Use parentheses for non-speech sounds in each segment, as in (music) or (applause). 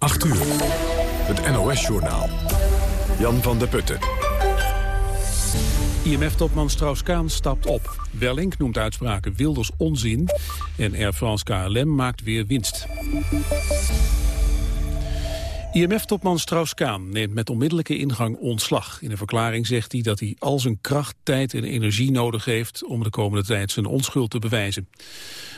8 uur. Het NOS-journaal. Jan van der Putten. IMF-topman Strauss-Kaan stapt op. Wellink noemt uitspraken Wilders onzin. En Air France KLM maakt weer winst. IMF-topman Strauss-Kaan neemt met onmiddellijke ingang ontslag. In een verklaring zegt hij dat hij al zijn kracht, tijd en energie nodig heeft... om de komende tijd zijn onschuld te bewijzen.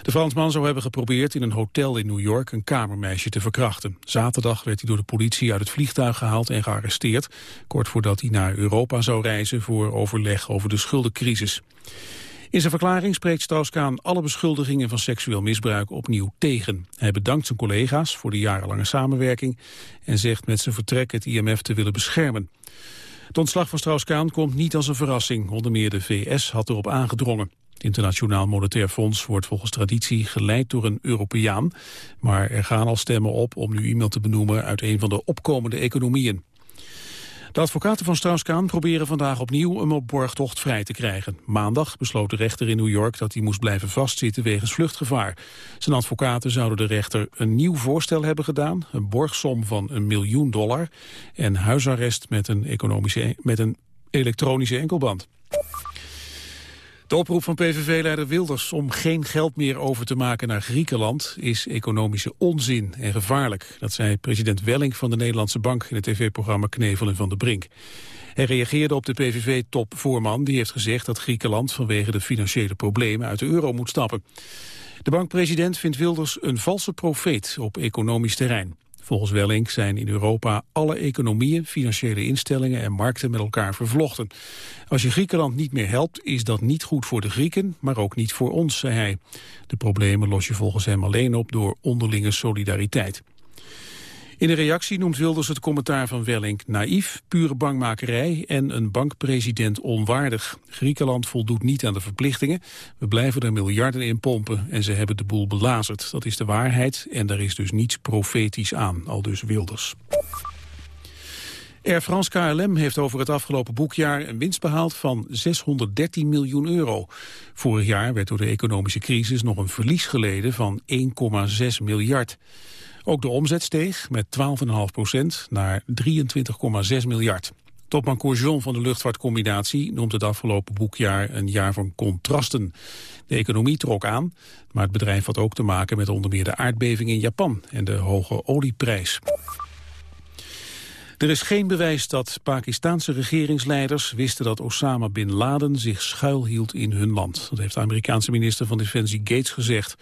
De Fransman zou hebben geprobeerd in een hotel in New York... een kamermeisje te verkrachten. Zaterdag werd hij door de politie uit het vliegtuig gehaald en gearresteerd... kort voordat hij naar Europa zou reizen voor overleg over de schuldencrisis. In zijn verklaring spreekt Strauss-Kaan alle beschuldigingen van seksueel misbruik opnieuw tegen. Hij bedankt zijn collega's voor de jarenlange samenwerking en zegt met zijn vertrek het IMF te willen beschermen. Het ontslag van Strauss-Kaan komt niet als een verrassing. Onder meer de VS had erop aangedrongen. Het Internationaal Monetair Fonds wordt volgens traditie geleid door een Europeaan. Maar er gaan al stemmen op om nu iemand te benoemen uit een van de opkomende economieën. De advocaten van Strauss-Kaan proberen vandaag opnieuw hem op borgtocht vrij te krijgen. Maandag besloot de rechter in New York dat hij moest blijven vastzitten wegens vluchtgevaar. Zijn advocaten zouden de rechter een nieuw voorstel hebben gedaan, een borgsom van een miljoen dollar en huisarrest met een, economische, met een elektronische enkelband. De oproep van PVV-leider Wilders om geen geld meer over te maken naar Griekenland is economische onzin en gevaarlijk. Dat zei president Welling van de Nederlandse Bank in het tv-programma Knevelen van de Brink. Hij reageerde op de PVV-top-voorman die heeft gezegd dat Griekenland vanwege de financiële problemen uit de euro moet stappen. De bankpresident vindt Wilders een valse profeet op economisch terrein. Volgens Welling zijn in Europa alle economieën, financiële instellingen en markten met elkaar vervlochten. Als je Griekenland niet meer helpt, is dat niet goed voor de Grieken, maar ook niet voor ons, zei hij. De problemen los je volgens hem alleen op door onderlinge solidariteit. In de reactie noemt Wilders het commentaar van Wellink naïef, pure bangmakerij en een bankpresident onwaardig. Griekenland voldoet niet aan de verplichtingen. We blijven er miljarden in pompen en ze hebben de boel belazerd. Dat is de waarheid en daar is dus niets profetisch aan, al dus Wilders. Air France KLM heeft over het afgelopen boekjaar een winst behaald van 613 miljoen euro. Vorig jaar werd door de economische crisis nog een verlies geleden van 1,6 miljard. Ook de omzet steeg met 12,5 procent naar 23,6 miljard. Topman Courgeon van de luchtvaartcombinatie noemt het afgelopen boekjaar een jaar van contrasten. De economie trok aan, maar het bedrijf had ook te maken met onder meer de aardbeving in Japan en de hoge olieprijs. Er is geen bewijs dat Pakistanse regeringsleiders wisten dat Osama Bin Laden zich schuilhield in hun land. Dat heeft de Amerikaanse minister van Defensie Gates gezegd.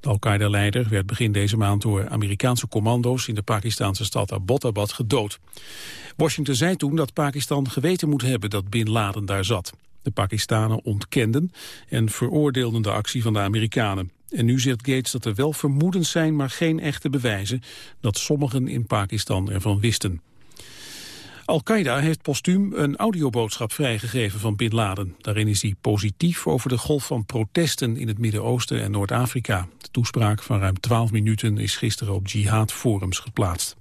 De Al-Qaeda-leider werd begin deze maand door Amerikaanse commando's in de Pakistanse stad Abbottabad gedood. Washington zei toen dat Pakistan geweten moet hebben dat Bin Laden daar zat. De Pakistanen ontkenden en veroordeelden de actie van de Amerikanen. En nu zegt Gates dat er wel vermoedens zijn, maar geen echte bewijzen... dat sommigen in Pakistan ervan wisten. Al-Qaeda heeft postuum een audioboodschap vrijgegeven van Bin Laden. Daarin is hij positief over de golf van protesten in het Midden-Oosten en Noord-Afrika. De toespraak van ruim 12 minuten is gisteren op jihad-forums geplaatst.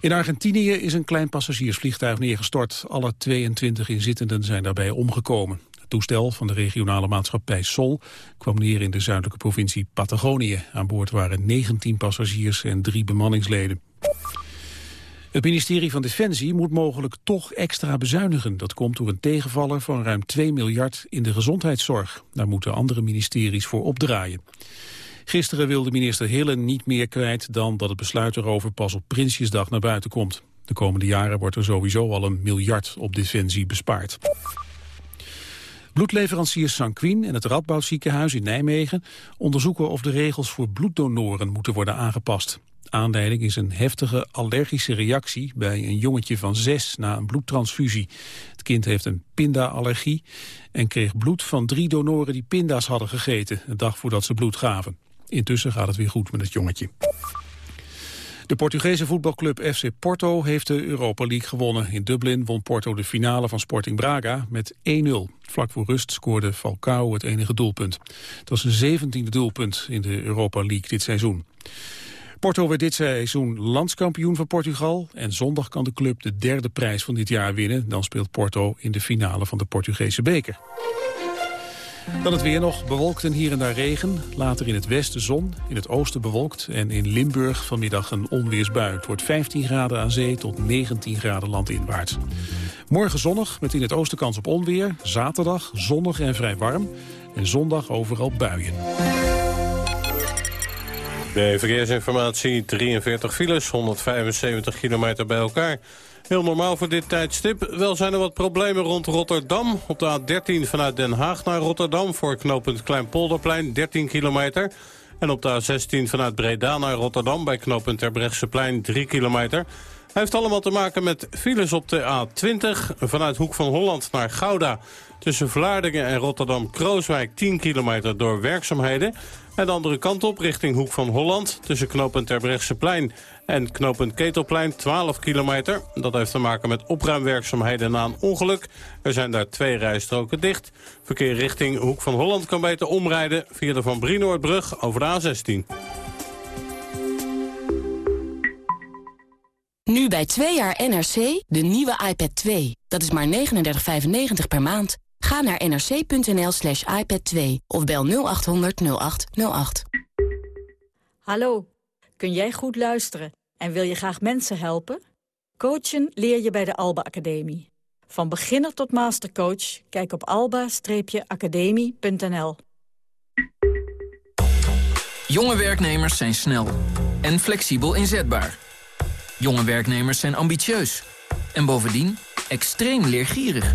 In Argentinië is een klein passagiersvliegtuig neergestort. Alle 22 inzittenden zijn daarbij omgekomen. Het toestel van de regionale maatschappij Sol kwam neer in de zuidelijke provincie Patagonië. Aan boord waren 19 passagiers en drie bemanningsleden. Het ministerie van Defensie moet mogelijk toch extra bezuinigen. Dat komt door een tegenvaller van ruim 2 miljard in de gezondheidszorg. Daar moeten andere ministeries voor opdraaien. Gisteren wilde minister Hillen niet meer kwijt dan dat het besluit erover pas op Prinsjesdag naar buiten komt. De komende jaren wordt er sowieso al een miljard op defensie bespaard. Bloedleverancier Sanquin en het Radboudziekenhuis in Nijmegen onderzoeken of de regels voor bloeddonoren moeten worden aangepast. Aanleiding is een heftige allergische reactie bij een jongetje van zes na een bloedtransfusie. Het kind heeft een pinda-allergie en kreeg bloed van drie donoren die pinda's hadden gegeten, een dag voordat ze bloed gaven. Intussen gaat het weer goed met het jongetje. De Portugese voetbalclub FC Porto heeft de Europa League gewonnen. In Dublin won Porto de finale van Sporting Braga met 1-0. Vlak voor rust scoorde Falcao het enige doelpunt. Het was een zeventiende doelpunt in de Europa League dit seizoen. Porto werd dit seizoen landskampioen van Portugal. En zondag kan de club de derde prijs van dit jaar winnen. Dan speelt Porto in de finale van de Portugese beker. Dan het weer nog, bewolkt en hier en daar regen. Later in het westen zon, in het oosten bewolkt... en in Limburg vanmiddag een onweersbui. Het wordt 15 graden aan zee tot 19 graden landinwaarts. Morgen zonnig, met in het oosten kans op onweer. Zaterdag zonnig en vrij warm. En zondag overal buien. Bij verkeersinformatie 43 files, 175 kilometer bij elkaar. Heel normaal voor dit tijdstip. Wel zijn er wat problemen rond Rotterdam. Op de A13 vanuit Den Haag naar Rotterdam... voor knooppunt Kleinpolderplein, 13 kilometer. En op de A16 vanuit Breda naar Rotterdam... bij knooppunt Terbrechtseplein, 3 kilometer. Hij heeft allemaal te maken met files op de A20... vanuit Hoek van Holland naar Gouda. Tussen Vlaardingen en Rotterdam-Krooswijk 10 kilometer door werkzaamheden... En de andere kant op, richting Hoek van Holland... tussen knooppunt Terbrechtseplein en knooppunt Ketelplein, 12 kilometer. Dat heeft te maken met opruimwerkzaamheden na een ongeluk. Er zijn daar twee rijstroken dicht. Verkeer richting Hoek van Holland kan beter omrijden... via de Van Brienoordbrug over de A16. Nu bij twee jaar NRC de nieuwe iPad 2. Dat is maar 39,95 per maand. Ga naar nrc.nl slash iPad 2 of bel 0800 0808. Hallo, kun jij goed luisteren en wil je graag mensen helpen? Coachen leer je bij de Alba Academie. Van beginner tot mastercoach, kijk op alba-academie.nl. Jonge werknemers zijn snel en flexibel inzetbaar. Jonge werknemers zijn ambitieus en bovendien extreem leergierig.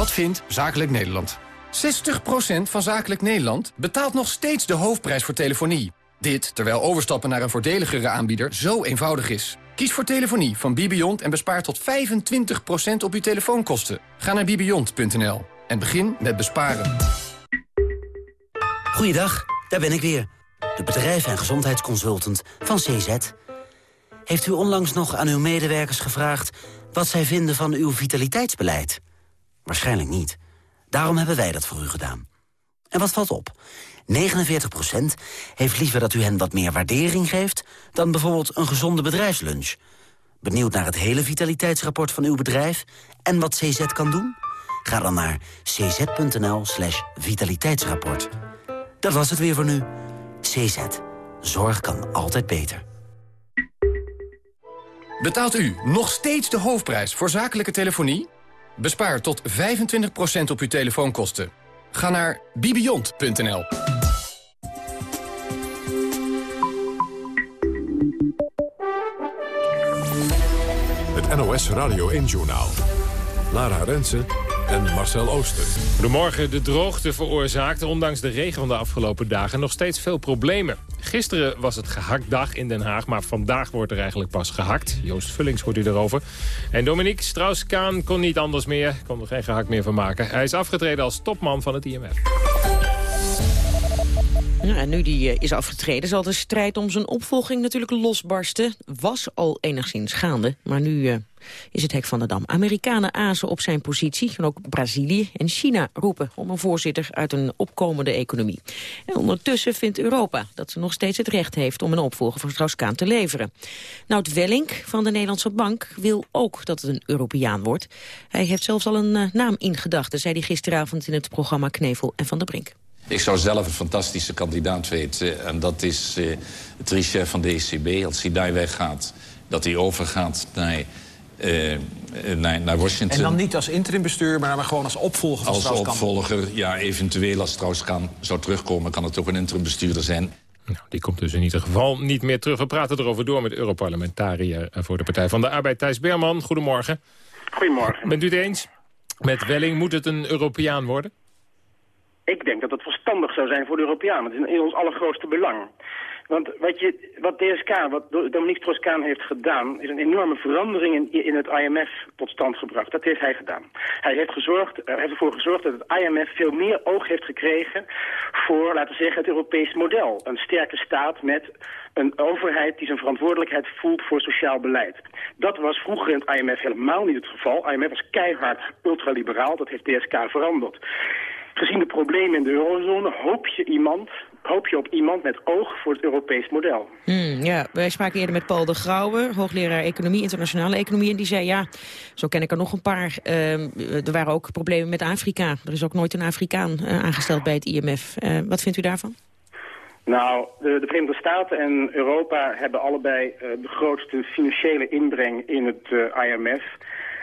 Wat vindt Zakelijk Nederland? 60% van Zakelijk Nederland betaalt nog steeds de hoofdprijs voor telefonie. Dit terwijl overstappen naar een voordeligere aanbieder zo eenvoudig is. Kies voor telefonie van Bibiont en bespaar tot 25% op uw telefoonkosten. Ga naar bibiont.nl en begin met besparen. Goeiedag, daar ben ik weer. De bedrijf- en gezondheidsconsultant van CZ. Heeft u onlangs nog aan uw medewerkers gevraagd... wat zij vinden van uw vitaliteitsbeleid? Waarschijnlijk niet. Daarom hebben wij dat voor u gedaan. En wat valt op? 49% heeft liever dat u hen wat meer waardering geeft... dan bijvoorbeeld een gezonde bedrijfslunch. Benieuwd naar het hele vitaliteitsrapport van uw bedrijf... en wat CZ kan doen? Ga dan naar cz.nl slash vitaliteitsrapport. Dat was het weer voor nu. CZ. Zorg kan altijd beter. Betaalt u nog steeds de hoofdprijs voor zakelijke telefonie? Bespaar tot 25% op uw telefoonkosten. Ga naar bibiont.nl. Het NOS Radio 1-journaal. Lara Rensen en Marcel Ooster. Goedemorgen. De droogte veroorzaakte ondanks de regen van de afgelopen dagen nog steeds veel problemen. Gisteren was het gehaktdag in Den Haag, maar vandaag wordt er eigenlijk pas gehakt. Joost Vullings hoort u erover. En Dominique Strauss-Kaan kon niet anders meer, kon er geen gehakt meer van maken. Hij is afgetreden als topman van het IMF. Ja, en nu die eh, is afgetreden zal de strijd om zijn opvolging natuurlijk losbarsten. Was al enigszins gaande, maar nu uh, is het hek van de dam. Amerikanen azen op zijn positie. En ook Brazilië en China roepen om een voorzitter uit een opkomende economie. En ondertussen vindt Europa dat ze nog steeds het recht heeft om een opvolger voor Strauss-Kaan te leveren. Nout Wellink van de Nederlandse Bank wil ook dat het een Europeaan wordt. Hij heeft zelfs al een uh, naam in gedachten, zei hij gisteravond in het programma Knevel en Van der Brink. Ik zou zelf een fantastische kandidaat weten. En dat is uh, Trichet van de ECB. Als hij daar weggaat, dat hij overgaat naar, uh, naar, naar, Washington. En dan niet als interimbestuur, maar gewoon als opvolger van Als opvolger, ja, eventueel als Strauss-Kahn zou terugkomen... kan het ook een interimbestuurder zijn. Nou, die komt dus in ieder geval niet meer terug. We praten erover door met Europarlementariër voor de Partij van de Arbeid, Thijs Berman. Goedemorgen. Goedemorgen. Bent u het eens? Met Welling moet het een Europeaan worden? Ik denk dat het verstandig zou zijn voor de Europeanen. Het is in ons allergrootste belang. Want wat, je, wat DSK, wat Dominique Strauss-Kaan heeft gedaan... is een enorme verandering in, in het IMF tot stand gebracht. Dat heeft hij gedaan. Hij heeft, gezorgd, hij heeft ervoor gezorgd dat het IMF veel meer oog heeft gekregen... voor, laten we zeggen, het Europees model. Een sterke staat met een overheid die zijn verantwoordelijkheid voelt voor sociaal beleid. Dat was vroeger in het IMF helemaal niet het geval. IMF was keihard ultraliberaal, dat heeft DSK veranderd. Gezien de problemen in de eurozone hoop je, iemand, hoop je op iemand met oog voor het Europees model. Hmm, ja, wij spraken eerder met Paul de Grauwe, hoogleraar economie, internationale economie. En die zei, ja, zo ken ik er nog een paar. Uh, er waren ook problemen met Afrika. Er is ook nooit een Afrikaan uh, aangesteld bij het IMF. Uh, wat vindt u daarvan? Nou, de, de, Verenigde Staten en Europa hebben allebei uh, de grootste financiële inbreng in het IMF.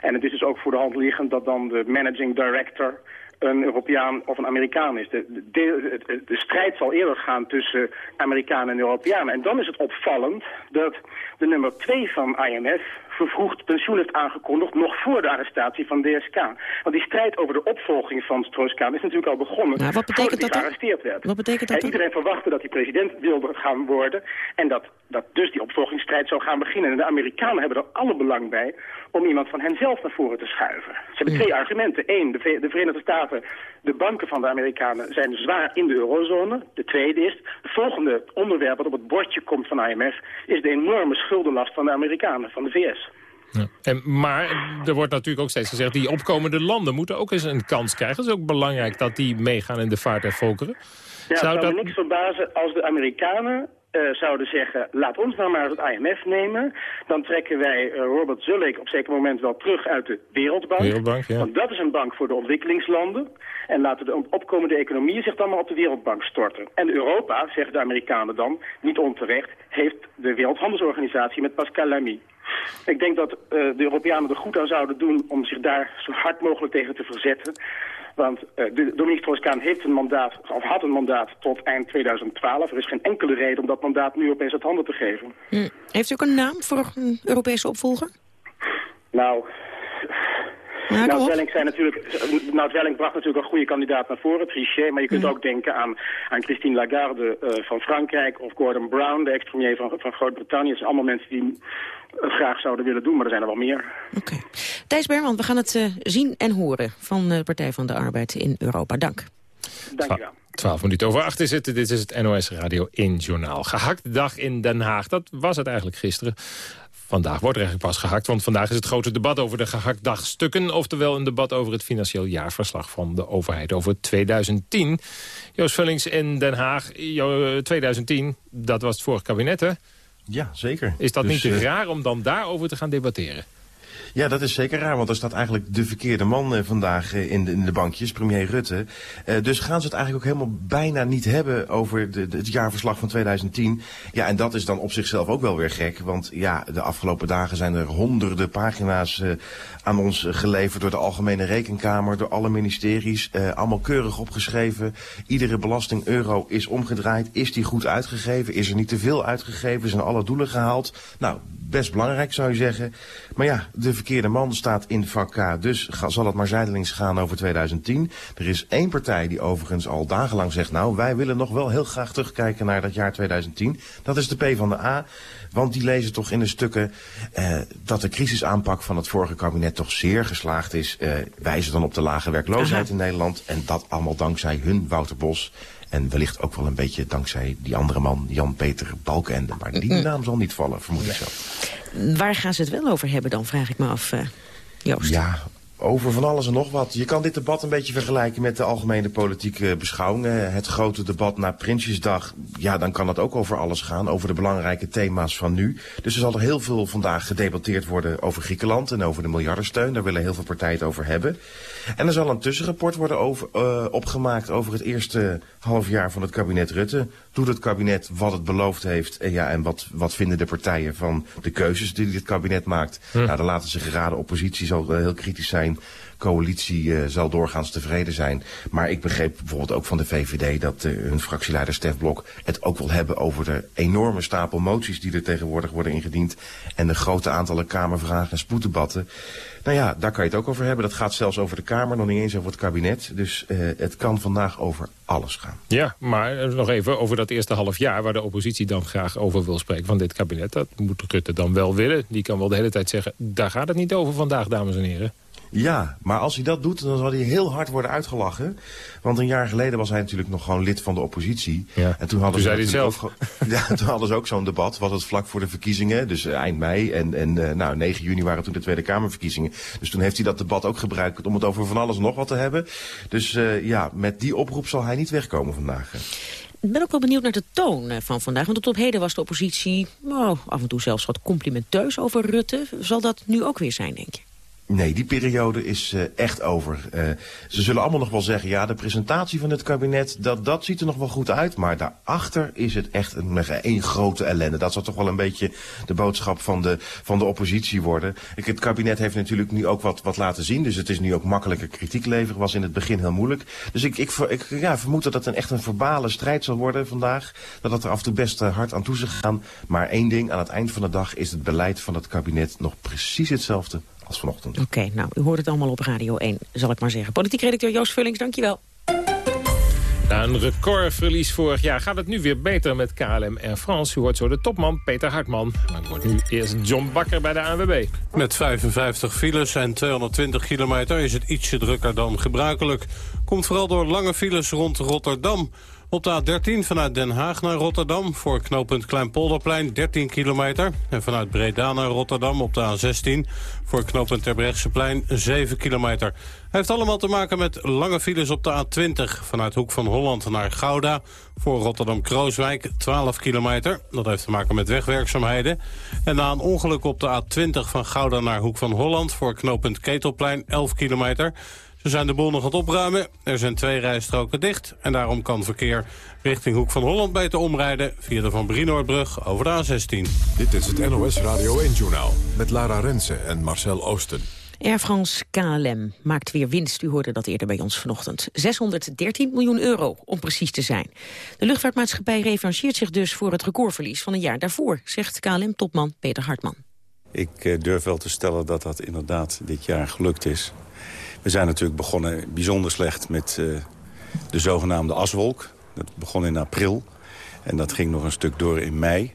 En het is dus ook voor de hand liggend dat dan de managing director een Europeaan of een Amerikaan is. De, de, de, de, strijd zal eerder gaan tussen Amerikanen en Europeanen. En dan is het opvallend dat de nummer twee van IMF vervroegd pensioen heeft aangekondigd... nog voor de arrestatie van DSK. Want die strijd over de opvolging van Strauss-Kaan is natuurlijk al begonnen... Nou, wat betekent dat gearresteerd werd. Wat betekent dat en iedereen verwachtte dat hij president wilde gaan worden... en dat, dat dus die opvolgingsstrijd zou gaan beginnen. En de Amerikanen hebben er alle belang bij om iemand van hen zelf naar voren te schuiven. Ze hebben twee argumenten. Eén, de, de Verenigde Staten, de banken van de Amerikanen zijn zwaar in de eurozone. De tweede is, het volgende onderwerp wat op het bordje komt van IMF... is de enorme schuldenlast van de Amerikanen, van de VS. Ja. En, maar er wordt natuurlijk ook steeds gezegd... die opkomende landen moeten ook eens een kans krijgen. Het is ook belangrijk dat die meegaan in de vaart der volkeren. Ja, zou het zou me niks verbazen als de Amerikanen uh, zouden zeggen, laat ons nou maar het IMF nemen. Dan trekken wij uh, Robert Zullik op zeker moment wel terug uit de Wereldbank. Wereldbank ja. Want dat is een bank voor de ontwikkelingslanden. En laten de opkomende economieën zich dan maar op de Wereldbank storten. En Europa, zeggen de Amerikanen dan, niet onterecht, heeft de Wereldhandelsorganisatie met Pascal Lamy. Ik denk dat uh, de Europeanen er goed aan zouden doen om zich daar zo hard mogelijk tegen te verzetten. Want uh, Dominique Strauss-Kaan heeft een mandaat, of had een mandaat tot eind 2012. Er is geen enkele reden om dat mandaat nu opeens uit handen te geven. Hm. Heeft u ook een naam voor een Europese opvolger? Nou... Ja, nou, Welling, zijn natuurlijk, nou, Welling bracht natuurlijk een goede kandidaat naar voren, Trichet. Maar je kunt ook denken aan, aan Christine Lagarde uh, van Frankrijk of Gordon Brown, de ex-premier van, van Groot-Brittannië. Het zijn allemaal mensen die graag zouden willen doen, maar er zijn er wel meer. Oké. Okay. Thijs Berman, we gaan het uh, zien en horen van de Partij van de Arbeid in Europa. Dank. Dank je wel. 12 minuten over 8 is het. Dit is het NOS Radio in Journaal. Gehakt dag in Den Haag. Dat was het eigenlijk gisteren. Vandaag wordt er eigenlijk pas gehakt, want vandaag is het grote debat over de gehaktdagstukken. Oftewel een debat over het financieel jaarverslag van de overheid over 2010. Joost Vullings in Den Haag, 2010, dat was het vorige kabinet hè? Ja, zeker. Is dat dus, niet uh, raar om dan daarover te gaan debatteren? Ja, dat is zeker raar, want er staat eigenlijk de verkeerde man uh, vandaag uh, in, de, in, de, bankjes, premier Rutte. Uh, dus gaan ze het eigenlijk ook helemaal bijna niet hebben over de, de, het jaarverslag van 2010. Ja, en dat is dan op zichzelf ook wel weer gek, want ja, de afgelopen dagen zijn er honderden pagina's aan ons geleverd door de Algemene Rekenkamer, door alle ministeries. allemaal keurig opgeschreven. Iedere belasting euro is omgedraaid. Is die goed uitgegeven? Is er niet te veel uitgegeven? Zijn alle doelen gehaald? Nou, best belangrijk zou je zeggen. Maar ja, de verkeerde man staat in vak K, dus zal het maar zijdelings gaan over 2010. Er is één partij die overigens al dagenlang zegt, nou wij willen nog wel heel graag terugkijken naar dat jaar 2010. Dat is de P van de A, want die lezen toch in de stukken eh, dat de crisisaanpak van het vorige kabinet toch zeer geslaagd is. Eh, wijzen dan op de lage werkloosheid Aha. in Nederland en dat allemaal dankzij hun Wouter Bos. En wellicht ook wel een beetje dankzij die andere man, Jan-Peter Balkenende. Maar die naam zal niet vallen, vermoed ik zo. Waar gaan ze het wel over hebben dan, vraag ik me af, uh, Joost? Ja, over van alles en nog wat. Je kan dit debat een beetje vergelijken met de algemene politieke beschouwingen. Het grote debat na Prinsjesdag, ja, dan kan dat ook over alles gaan. Over de belangrijke thema's van nu. Dus er zal er heel veel vandaag gedebatteerd worden over Griekenland en over de miljardensteun. Daar willen heel veel partijen het over hebben. En er zal een tussenrapport worden over, uh, opgemaakt over het eerste half jaar van het kabinet Rutte. Doet het kabinet wat het beloofd heeft? En, ja, en wat, wat vinden de partijen van de keuzes die het kabinet maakt? Hm. Nou, dan laten ze geraden oppositie zal uh, heel kritisch zijn zijn coalitie uh, zal doorgaans tevreden zijn. Maar ik begreep bijvoorbeeld ook van de VVD dat uh, hun fractieleider Stef Blok het ook wil hebben over de enorme stapel moties die er tegenwoordig worden ingediend. En de grote aantallen Kamervragen en spoeddebatten. Nou ja, daar kan je het ook over hebben. Dat gaat zelfs over de Kamer, nog niet eens over het kabinet. Dus uh, het kan vandaag over alles gaan. Ja, maar nog even over dat eerste half jaar... waar de oppositie dan graag over wil spreken van dit kabinet. Dat moet Rutte dan wel willen. Die kan wel de hele tijd zeggen, daar gaat het niet over vandaag, dames en heren. Ja, maar als hij dat doet, dan zal hij heel hard worden uitgelachen. Want een jaar geleden was hij natuurlijk nog gewoon lid van de oppositie. Ja. En toen hadden toen ze zei hij zelf. Ook, (laughs) ja, toen hadden ze ook zo'n debat. Was het vlak voor de verkiezingen, dus eind mei. En, en uh, nou, 9 juni waren toen de Tweede Kamerverkiezingen. Dus toen heeft hij dat debat ook gebruikt om het over van alles en nog wat te hebben. Dus uh, ja, met die oproep zal hij niet wegkomen vandaag. Ik ben ook wel benieuwd naar de toon van vandaag. Want tot op heden was de oppositie oh, af en toe zelfs wat complimenteus over Rutte. Zal dat nu ook weer zijn, denk je? Nee, die periode is uh, echt over. Uh, ze zullen allemaal nog wel zeggen, ja, de presentatie van het kabinet, dat, dat ziet er nog wel goed uit. Maar daarachter is het echt een, een grote ellende. Dat zal toch wel een beetje de boodschap van de, van de oppositie worden. Ik, het kabinet heeft natuurlijk nu ook wat, wat laten zien. Dus het is nu ook makkelijker kritiek leveren. Was in het begin heel moeilijk. Dus ik, ik, ja, vermoed dat het een, echt een verbale strijd zal worden vandaag. Dat het er af en toe best uh, hard aan toe zal gaan. Maar één ding, aan het eind van de dag is het beleid van het kabinet nog precies hetzelfde als vanochtend. Oké, okay, nou, u hoort het allemaal op Radio 1, zal ik maar zeggen. Politiek redacteur Joost Vullings, dankjewel. Na een recordverlies vorig jaar gaat het nu weer beter met KLM Air France. U hoort zo de topman Peter Hartman. Maar ik word nu eerst John Bakker bij de ANWB. Met 55 files en 220 kilometer is het ietsje drukker dan gebruikelijk. Komt vooral door lange files rond Rotterdam. Op de A13 vanuit Den Haag naar Rotterdam voor knooppunt Kleinpolderplein 13 kilometer. En vanuit Breda naar Rotterdam op de A16 voor knooppunt Terbrechtseplein 7 kilometer. Heeft allemaal te maken met lange files op de A20 vanuit Hoek van Holland naar Gouda. Voor Rotterdam-Krooswijk 12 kilometer. Dat heeft te maken met wegwerkzaamheden. En na een ongeluk op de A20 van Gouda naar Hoek van Holland voor knooppunt Ketelplein 11 kilometer. Ze zijn de boel nog aan het opruimen. Er zijn twee rijstroken dicht. En daarom kan verkeer richting Hoek van Holland beter omrijden... via de Van Brienoordbrug over de A16. Dit is het NOS Radio 1-journaal met Lara Rensen en Marcel Oosten. Air France KLM maakt weer winst. U hoorde dat eerder bij ons vanochtend. 613 miljoen euro, om precies te zijn. De luchtvaartmaatschappij revancheert zich dus voor het recordverlies van een jaar daarvoor... zegt KLM-topman Peter Hartman. Ik durf wel te stellen dat dat inderdaad dit jaar gelukt is. We zijn natuurlijk begonnen bijzonder slecht met uh, de zogenaamde aswolk. Dat begon in april en dat ging nog een stuk door in mei.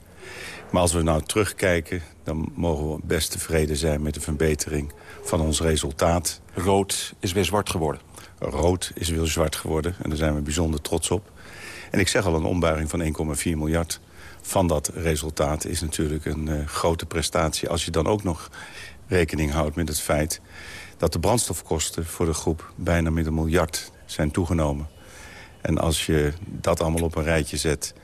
Maar als we nou terugkijken, dan mogen we best tevreden zijn met de verbetering van ons resultaat. Rood is weer zwart geworden. Rood is weer zwart geworden en daar zijn we bijzonder trots op. En ik zeg al, een ombuiging van 1,4 miljard van dat resultaat is natuurlijk een uh, grote prestatie. Als je dan ook nog rekening houdt met het feit dat de brandstofkosten voor de groep bijna met een miljard zijn toegenomen. En als je dat allemaal op een rijtje zet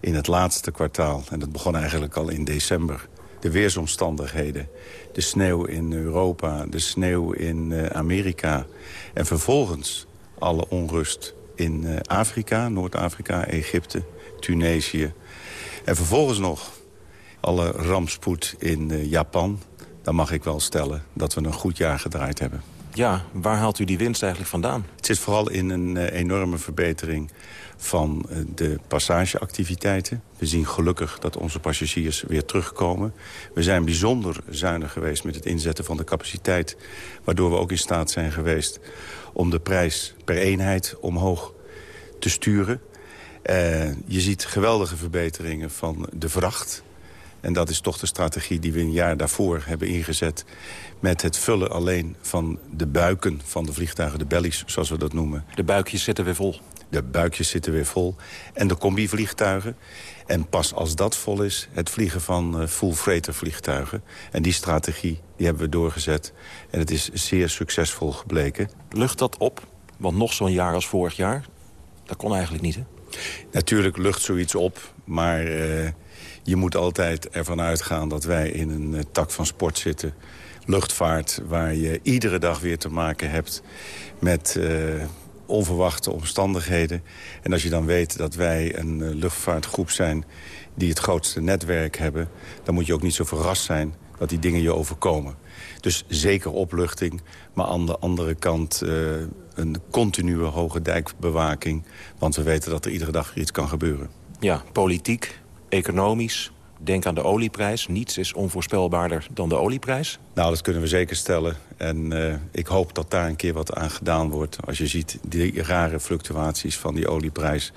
in het laatste kwartaal... en dat begon eigenlijk al in december... de weersomstandigheden, de sneeuw in Europa, de sneeuw in uh, Amerika... en vervolgens alle onrust in uh, Afrika, Noord-Afrika, Egypte, Tunesië... en vervolgens nog alle rampspoed in uh, Japan dan mag ik wel stellen dat we een goed jaar gedraaid hebben. Ja, waar haalt u die winst eigenlijk vandaan? Het zit vooral in een uh, enorme verbetering van uh, de passageactiviteiten. We zien gelukkig dat onze passagiers weer terugkomen. We zijn bijzonder zuinig geweest met het inzetten van de capaciteit... waardoor we ook in staat zijn geweest om de prijs per eenheid omhoog te sturen. Uh, je ziet geweldige verbeteringen van de vracht... En dat is toch de strategie die we een jaar daarvoor hebben ingezet... met het vullen alleen van de buiken van de vliegtuigen, de bellies, zoals we dat noemen. De buikjes zitten weer vol. De buikjes zitten weer vol. En de combi-vliegtuigen. En pas als dat vol is, het vliegen van uh, full-freighter vliegtuigen. En die strategie die hebben we doorgezet. En het is zeer succesvol gebleken. Lucht dat op? Want nog zo'n jaar als vorig jaar, dat kon eigenlijk niet, hè? Natuurlijk lucht zoiets op, maar... Uh, je moet altijd ervan uitgaan dat wij in een uh, tak van sport zitten. Luchtvaart, waar je iedere dag weer te maken hebt met uh, onverwachte omstandigheden. En als je dan weet dat wij een uh, luchtvaartgroep zijn die het grootste netwerk hebben... dan moet je ook niet zo verrast zijn dat die dingen je overkomen. Dus zeker opluchting, maar aan de andere kant een continue hoge dijkbewaking. Want we weten dat er iedere dag iets kan gebeuren. Ja, politiek, economisch, Denk aan de olieprijs. Niets is onvoorspelbaarder dan de olieprijs. Nou, dat kunnen we zeker stellen. En uh, ik hoop dat daar een keer wat aan gedaan wordt. Als je ziet die rare fluctuaties van die olieprijs.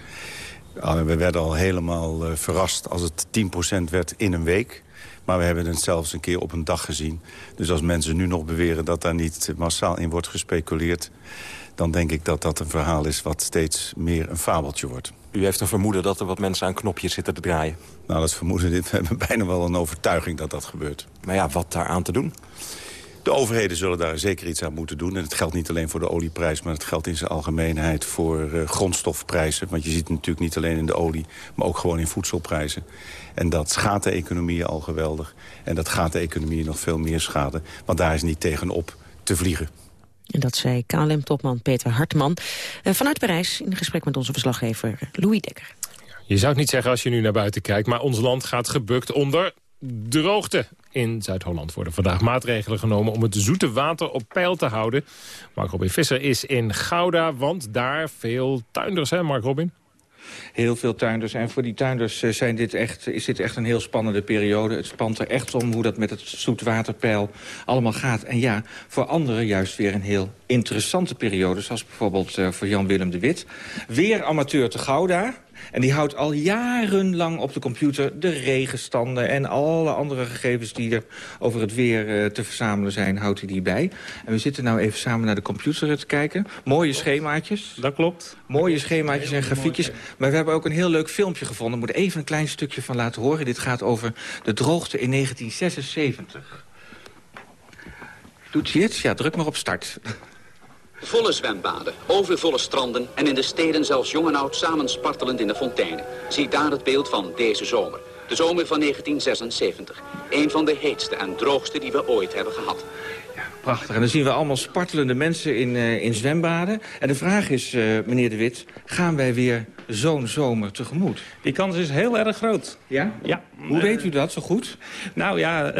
Uh, we werden al helemaal uh, verrast als het 10% werd in een week. Maar we hebben het zelfs een keer op een dag gezien. Dus als mensen nu nog beweren dat daar niet massaal in wordt gespeculeerd... dan denk ik dat dat een verhaal is wat steeds meer een fabeltje wordt. U heeft een vermoeden dat er wat mensen aan knopjes zitten te draaien. Nou, dat vermoeden, (laughs) we hebben bijna wel een overtuiging dat dat gebeurt. Maar ja, wat daar aan te doen? De overheden zullen daar zeker iets aan moeten doen. En het geldt niet alleen voor de olieprijs, maar het geldt in zijn algemeenheid voor uh, grondstofprijzen. Want je ziet het natuurlijk niet alleen in de olie, maar ook gewoon in voedselprijzen. En dat schaadt de economie al geweldig. En dat gaat de economie nog veel meer schaden. Want daar is niet tegenop te vliegen. En dat zei KLM-topman Peter Hartman. Uh, vanuit Parijs in gesprek met onze verslaggever Louis Dekker. Je zou het niet zeggen als je nu naar buiten kijkt... maar ons land gaat gebukt onder droogte. In Zuid-Holland worden vandaag maatregelen genomen... om het zoete water op peil te houden. Mark Robin Visser is in Gouda, want daar veel tuinders, hè Mark Robin? Heel veel tuinders. En voor die tuinders eh, zijn dit echt, is dit echt een heel spannende periode. Het spant er echt om hoe dat met het zoetwaterpeil allemaal gaat. En ja, voor anderen juist weer een heel interessante periode. Zoals bijvoorbeeld uh, voor Jan-Willem de Wit. Weer amateur te Gouda. En die houdt al jarenlang op de computer de regenstanden... en alle andere gegevens die er over het weer uh, te verzamelen zijn, houdt hij die bij. En we zitten nou even samen naar de computer te kijken. Mooie schemaatjes. Dat klopt. Mooie schemaatjes en grafiekjes. Maar we hebben ook een heel leuk filmpje gevonden. Ik moet even een klein stukje van laten horen. Dit gaat over de droogte in 1976. Doet je het? Ja, druk maar op start. Volle zwembaden, overvolle stranden en in de steden zelfs jong en oud samen spartelend in de fonteinen. Zie daar het beeld van deze zomer. De zomer van 1976. Een van de heetste en droogste die we ooit hebben gehad. Prachtig. En dan zien we allemaal spartelende mensen in, uh, in zwembaden. En de vraag is, uh, meneer De Wit, gaan wij weer zo'n zomer tegemoet? Die kans is heel erg groot. Ja? Ja. Hoe weet u dat zo goed? Nou ja, uh,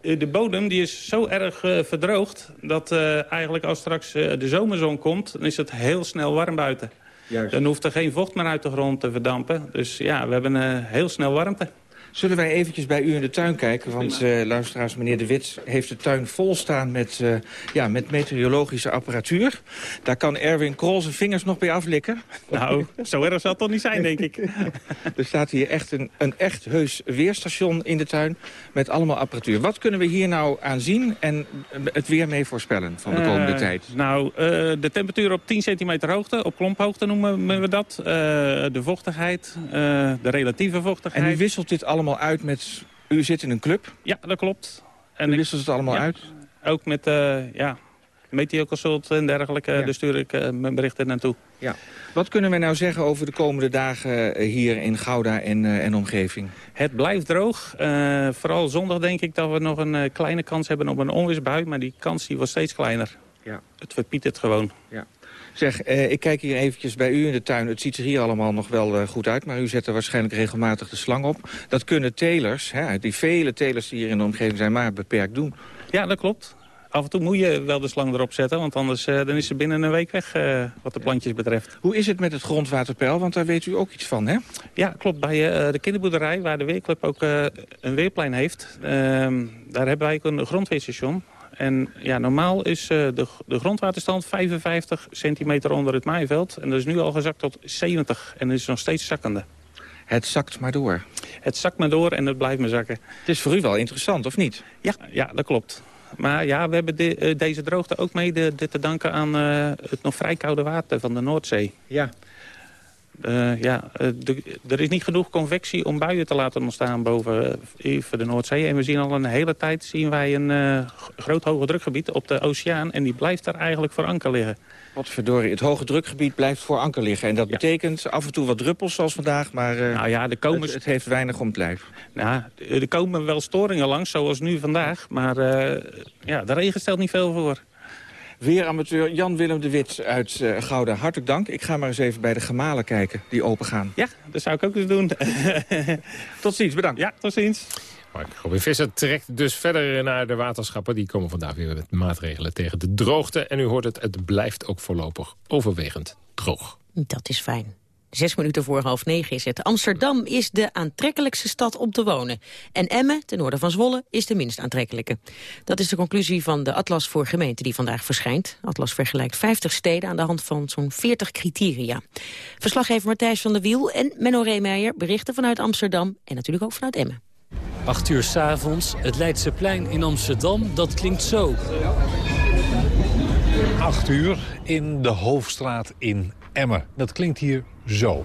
de bodem die is zo erg verdroogd... dat eigenlijk als straks de zomerzon komt, dan is het heel snel warm buiten. Juist. Dan hoeft er geen vocht meer uit de grond te verdampen. Dus ja, we hebben heel snel warmte. Zullen wij eventjes bij u in de tuin kijken? Want uh, luisteraars, meneer De Wit heeft de tuin vol staan met, uh, ja, met meteorologische apparatuur. Daar kan Erwin Krol zijn vingers nog bij aflikken. Nou, zo erg zal het toch niet zijn, denk ik. (laughs) er staat hier echt een, een echt heus weerstation in de tuin met allemaal apparatuur. Wat kunnen we hier nou aan zien en het weer mee voorspellen van de komende uh, tijd? Nou, de temperatuur op 10 centimeter hoogte, op klomphoogte noemen we dat. de vochtigheid, de relatieve vochtigheid. En u wisselt dit allemaal allemaal uit met... U zit in een club? Ja, dat klopt. En u wisselt het allemaal ja, uit? Ook met uh, ja, meteoconsult en dergelijke. Ja. Daar stuur ik uh, mijn berichten naartoe. Ja. Wat kunnen we nou zeggen over de komende dagen hier in Gouda en, uh, en omgeving? Het blijft droog. Uh, vooral zondag denk ik dat we nog een kleine kans hebben op een onweersbui. Maar die kans die wordt steeds kleiner. Ja. Het verpietert gewoon. Ja. Zeg, eh, ik kijk hier eventjes bij u in de tuin. Het ziet er hier allemaal nog wel uh, goed uit, maar u zet er waarschijnlijk regelmatig de slang op. Dat kunnen telers, hè, die vele telers die hier in de omgeving zijn, maar beperkt doen. Ja, dat klopt. Af en toe moet je wel de slang erop zetten, want anders uh, dan is ze binnen een week weg wat de plantjes betreft. Hoe is het met het grondwaterpeil? Want daar weet u ook iets van, hè? Ja, klopt. Bij de kinderboerderij, waar de Weerclub ook een weerplein heeft, ehm, daar hebben wij ook een grondweerstation. En ja, normaal is uh, de, de grondwaterstand 55 centimeter onder het maaiveld. En dat is nu al gezakt tot 70. En is nog steeds zakkende. Het zakt maar door. Het zakt maar door en het blijft maar zakken. Het is voor u wel interessant, of niet? Ja, ja dat klopt. Maar ja, we hebben de, uh, deze droogte ook mede te danken aan uh, het nog vrij koude water van de Noordzee. Ja. Uh, ja, de, er is niet genoeg convectie om buien te laten ontstaan boven even de Noordzee. En we zien al een hele tijd zien wij een uh, groot hoge drukgebied op de oceaan. En die blijft daar eigenlijk voor anker liggen. Wat verdorie, het hoge drukgebied blijft voor anker liggen. En dat ja. betekent af en toe wat druppels zoals vandaag, maar uh, nou ja, er komen... het, het, heeft weinig om het lijf. Nou, er komen wel storingen langs, zoals nu vandaag. Maar ja, de regen stelt niet veel voor. Weeramateur Jan-Willem de Wit uit uh, Gouda. Hartelijk dank. Ik ga maar eens even bij de gemalen kijken die open gaan. Ja, dat zou ik ook eens doen. (laughs) tot ziens, bedankt. Ja, tot ziens. Mark Robin Visser trekt dus verder naar de waterschappen. Die komen vandaag weer met maatregelen tegen de droogte. En u hoort het, het blijft ook voorlopig overwegend droog. Dat is fijn. Zes minuten voor half negen is het. Amsterdam is de aantrekkelijkste stad om te wonen. En Emmen, ten noorden van Zwolle, is de minst aantrekkelijke. Dat is de conclusie van de Atlas voor Gemeenten die vandaag verschijnt. Atlas vergelijkt 50 steden aan de hand van zo'n 40 criteria. Verslaggever Matthijs van der Wiel en Menno Reemeijer berichten vanuit Amsterdam en natuurlijk ook vanuit Emmen. 8 uur s'avonds, het Leidseplein in Amsterdam, dat klinkt zo. 8 uur in de Hoofdstraat in Emmen. Dat klinkt hier zo.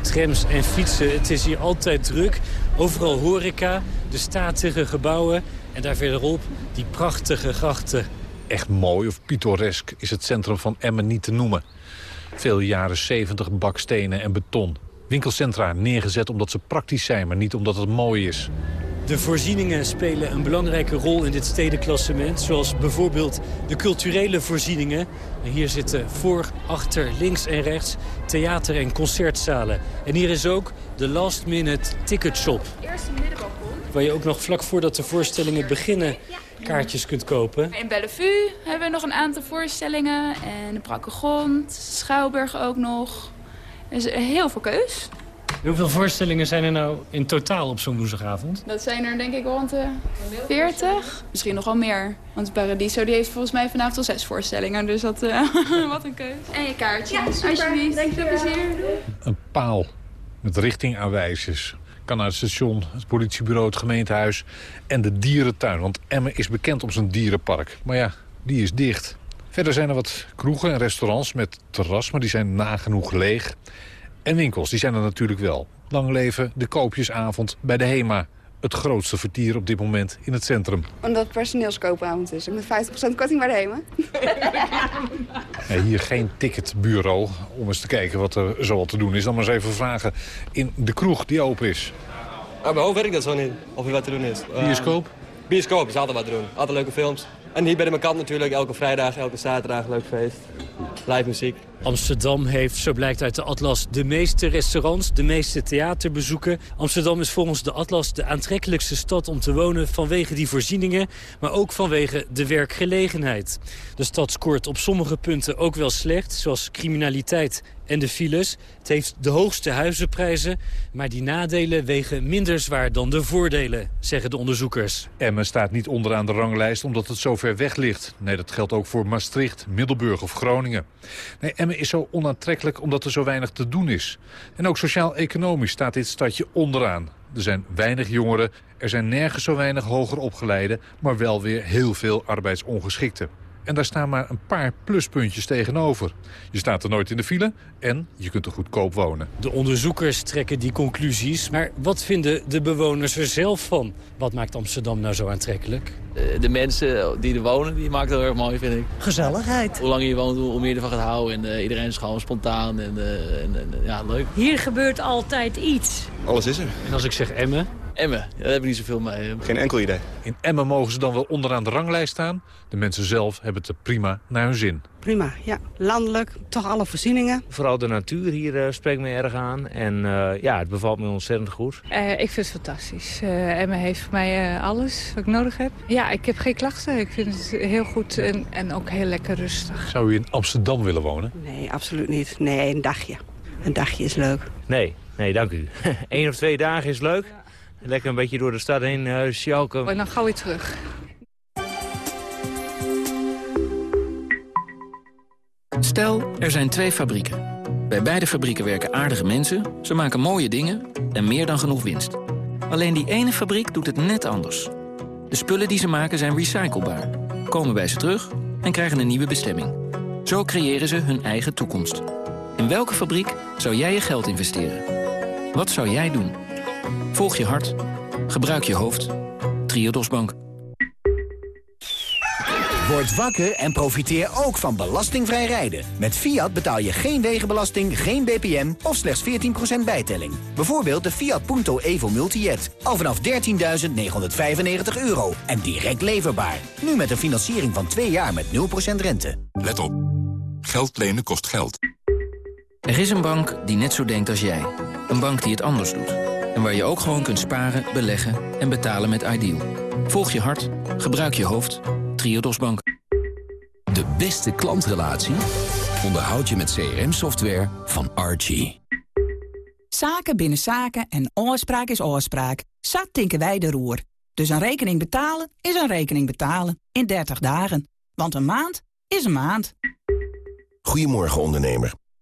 Trams en fietsen, het is hier altijd druk. Overal horeca, de statige gebouwen en daar verderop die prachtige grachten. Echt mooi of pittoresk is het centrum van Emmen niet te noemen. Veel jaren 70 bakstenen en beton. Winkelcentra neergezet omdat ze praktisch zijn, maar niet omdat het mooi is. De voorzieningen spelen een belangrijke rol in dit stedenklassement. Zoals bijvoorbeeld de culturele voorzieningen. Hier zitten voor, achter, links en rechts theater- en concertzalen. En hier is ook de last minute ticket shop. Eerste middenbalkon. Waar je ook nog vlak voordat de voorstellingen beginnen kaartjes kunt kopen. In Bellevue hebben we nog een aantal voorstellingen. En de Brakke Grond, Schouwburg ook nog. Er is heel veel keus. Hoeveel voorstellingen zijn er nou in totaal op zo'n woensdagavond? Dat zijn er denk ik rond de 40. Misschien nog wel meer. Want Paradiso die heeft volgens mij vanavond al zes voorstellingen. Dus dat, uh, (laughs) wat een keus. En je kaartje, ja, alsjeblieft. Dank je plezier. Een paal met richtingaanwijzers. Kan naar het station, het politiebureau, het gemeentehuis en de dierentuin. Want Emmen is bekend om zijn dierenpark. Maar ja, die is dicht. Verder zijn er wat kroegen en restaurants met terras, maar die zijn nagenoeg leeg. En winkels, die zijn er natuurlijk wel. Lang leven de koopjesavond bij de HEMA. Het grootste vertier op dit moment in het centrum. Omdat het personeelskoopavond is. Met 50% korting bij de HEMA. (laughs) Nee, hier geen ticketbureau om eens te kijken wat er zoal te doen is. Dan maar eens even vragen in de kroeg die open is. Bij hoe werkt dat zo niet? Of er wat te doen is? Bioscoop? Uh, bioscoop is altijd wat te doen. Altijd leuke films. En hier bij de kant natuurlijk elke vrijdag, elke zaterdag leuk feest. Live muziek. Amsterdam heeft, zo blijkt uit de Atlas, de meeste restaurants, de meeste theaterbezoeken. Amsterdam is volgens de Atlas de aantrekkelijkste stad om te wonen vanwege die voorzieningen, maar ook vanwege de werkgelegenheid. De stad scoort op sommige punten ook wel slecht, zoals criminaliteit en de files. Het heeft de hoogste huizenprijzen, maar die nadelen wegen minder zwaar dan de voordelen, zeggen de onderzoekers. Emmen staat niet onderaan de ranglijst omdat het zo ver weg ligt. Nee, dat geldt ook voor Maastricht, Middelburg of Groningen. Nee, is zo onaantrekkelijk omdat er zo weinig te doen is. En ook sociaal-economisch staat dit stadje onderaan. Er zijn weinig jongeren, er zijn nergens zo weinig hoger opgeleiden... maar wel weer heel veel arbeidsongeschikten. En daar staan maar een paar pluspuntjes tegenover. Je staat er nooit in de file en je kunt er goedkoop wonen. De onderzoekers trekken die conclusies. Maar wat vinden de bewoners er zelf van? Wat maakt Amsterdam nou zo aantrekkelijk? De mensen die er wonen, die maakt het heel erg mooi, vind ik. Gezelligheid. Hoe langer je woont, hoe meer je ervan gaat houden. En uh, iedereen is gewoon spontaan en, uh, en, en, ja, leuk. Hier gebeurt altijd iets. Alles is er. En als ik zeg Emmen? Emmen, ja, daar heb ik niet zoveel mee. Geen enkel idee. In Emmen mogen ze dan wel onderaan de ranglijst staan. De mensen zelf hebben het er prima naar hun zin. Prima, ja. Landelijk, toch alle voorzieningen. Vooral de natuur hier uh, spreekt me erg aan. En uh, ja, het bevalt me ontzettend goed. Uh, ik vind het fantastisch. Emmen heeft voor mij alles wat ik nodig heb. Ja, ik heb geen klachten. Ik vind het heel goed en, en ook heel lekker rustig. Zou u in Amsterdam willen wonen? Nee, absoluut niet. Nee, een dagje. Een dagje is leuk. Nee, nee, dank u. (laughs) Eén of twee dagen is leuk. Lekker een beetje door de stad heen uh, sjouken. En dan gauw weer terug. Stel, er zijn twee fabrieken. Bij beide fabrieken werken aardige mensen, ze maken mooie dingen en meer dan genoeg winst. Alleen die ene fabriek doet het net anders. De spullen die ze maken zijn recyclebaar, komen bij ze terug en krijgen een nieuwe bestemming. Zo creëren ze hun eigen toekomst. In welke fabriek zou jij je geld investeren? Wat zou jij doen? Volg je hart. Gebruik je hoofd. Triodos Bank. Word wakker en profiteer ook van belastingvrij rijden. Met Fiat betaal je geen wegenbelasting, geen BPM of slechts 14% bijtelling. Bijvoorbeeld de Fiat Punto Evo Multijet. Al vanaf 13.995 euro en direct leverbaar. Nu met een financiering van 2 jaar met 0% rente. Let op. Geld lenen kost geld. Er is een bank die net zo denkt als jij. Een bank die het anders doet. En waar je ook gewoon kunt sparen, beleggen en betalen met Ideal. Volg je hart, gebruik je hoofd. Triodos Bank. De beste klantrelatie onderhoud je met CRM-software van Archie. Zaken binnen zaken en oorspraak is oorspraak. Zat tinken wij de roer. Dus een rekening betalen is een rekening betalen. In 30 dagen. Want een maand is een maand. Goedemorgen ondernemer.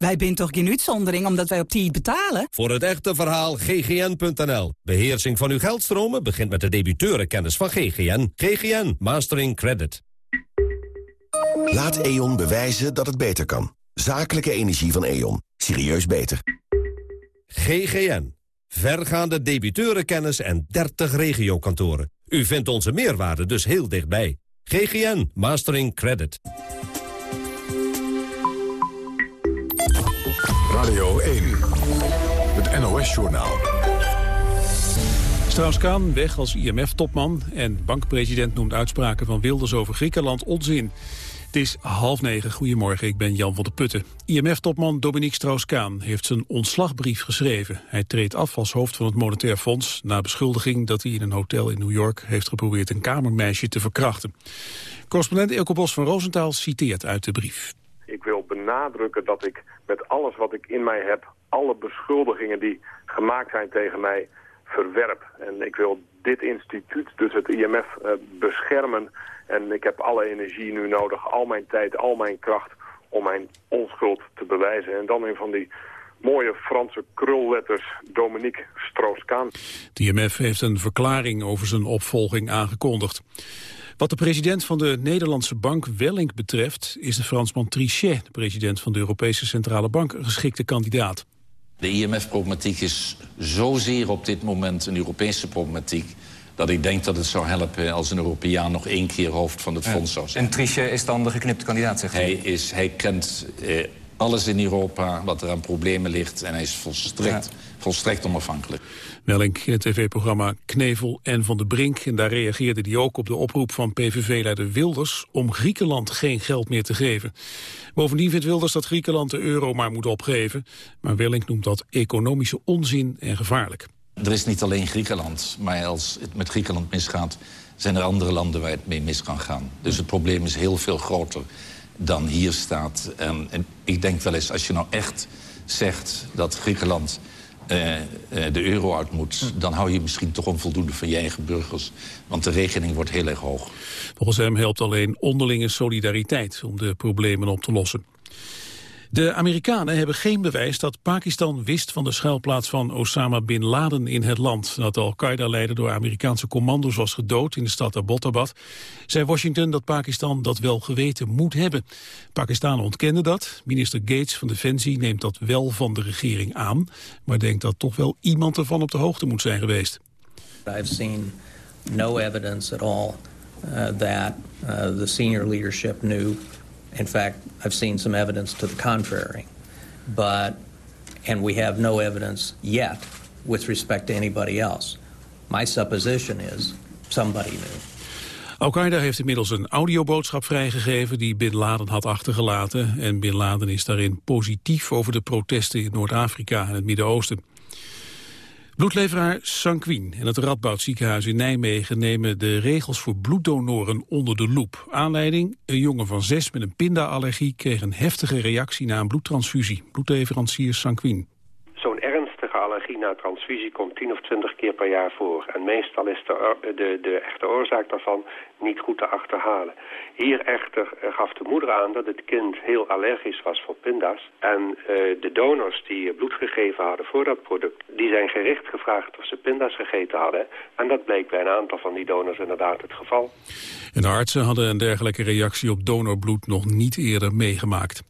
Wij zijn toch geen uitzondering omdat wij op tijd betalen? Voor het echte verhaal ggn.nl. Beheersing van uw geldstromen begint met de debiteurenkennis van GGN. GGN Mastering Credit. Laat E.ON bewijzen dat het beter kan. Zakelijke energie van E.ON. Serieus beter. GGN. Vergaande debiteurenkennis en 30 regiokantoren. U vindt onze meerwaarde dus heel dichtbij. GGN Mastering Credit. Radio 1. Het NOS-journaal. Strauss-Kaan weg als IMF-topman en bankpresident noemt uitspraken van Wilders over Griekenland onzin. Het is half negen. Goedemorgen, ik ben Jan van der Putten. IMF-topman Dominique Strauss-Kaan heeft zijn ontslagbrief geschreven. Hij treedt af als hoofd van het Monetair Fonds... na beschuldiging dat hij in een hotel in New York... heeft geprobeerd een kamermeisje te verkrachten. Correspondent Elke Bos van Roosentaal citeert uit de brief. Ik wil benadrukken dat ik met alles wat ik in mij heb... alle beschuldigingen die gemaakt zijn tegen mij verwerp. En ik wil dit instituut, dus het IMF, uh, beschermen. En ik heb alle energie nu nodig, al mijn tijd, al mijn kracht... om mijn onschuld te bewijzen. En dan een van die mooie Franse krulletters Dominique Strauss-Kaan. Het IMF heeft een verklaring over zijn opvolging aangekondigd. Wat de president van de Nederlandse bank Wellink betreft... is de Fransman Trichet, de president van de Europese Centrale Bank... een geschikte kandidaat. De IMF-problematiek is zozeer op dit moment een Europese problematiek... dat ik denk dat het zou helpen als een Europeaan nog één keer hoofd van het fonds zou zijn. En Trichet is dan de geknipte kandidaat, zegt hij? Is, hij kent eh, alles in Europa wat er aan problemen ligt... en hij is volstrekt, ja. volstrekt onafhankelijk. Wellink in het tv-programma Knevel en Van de Brink. En daar reageerde hij ook op de oproep van PVV-leider Wilders... om Griekenland geen geld meer te geven. Bovendien vindt Wilders dat Griekenland de euro maar moet opgeven. Maar Wellink noemt dat economische onzin en gevaarlijk. Er is niet alleen Griekenland, maar als het met Griekenland misgaat... zijn er andere landen waar het mee mis kan gaan. Dus het probleem is heel veel groter dan hier staat. En, en ik denk wel eens, als je nou echt zegt dat Griekenland uh, uh, de euro uit moet... dan hou je misschien toch onvoldoende van je eigen burgers. Want de rekening wordt heel erg hoog. Volgens hem helpt alleen onderlinge solidariteit om de problemen op te lossen. De Amerikanen hebben geen bewijs dat Pakistan wist van de schuilplaats van Osama Bin Laden in het land. Dat de Al-Qaeda-leider door Amerikaanse commando's was gedood in de stad Abbottabad. Zei Washington dat Pakistan dat wel geweten moet hebben. Pakistanen ontkennen dat. Minister Gates van Defensie neemt dat wel van de regering aan. Maar denkt dat toch wel iemand ervan op de hoogte moet zijn geweest. I've seen no evidence at all uh, that uh, the senior leadership knew In fact, I've seen some evidence to the contrary. But, and we have no evidence yet with respect to anybody else. My supposition is somebody knew. Al-Qaeda heeft inmiddels een audioboodschap vrijgegeven die Bin Laden had achtergelaten. En Bin Laden is daarin positief over de protesten in Noord-Afrika en het Midden-Oosten. Bloedleveraar Sanquin en het Radboud ziekenhuis in Nijmegen nemen de regels voor bloeddonoren onder de loep. Aanleiding, een jongen van zes met een pindaallergie kreeg een heftige reactie na een bloedtransfusie. Bloedleverancier Sanquin. Allergie na transfusie komt 10 of 20 keer per jaar voor. En meestal is de, de, echte oorzaak daarvan niet goed te achterhalen. Hier echter eh, gaf de moeder aan dat het kind heel allergisch was voor pinda's. En uh, de donors die bloed gegeven hadden voor dat product... die zijn gericht gevraagd of ze pinda's gegeten hadden. En dat bleek bij een aantal van die donors inderdaad het geval. En de artsen hadden een dergelijke reactie op donorbloed nog niet eerder meegemaakt.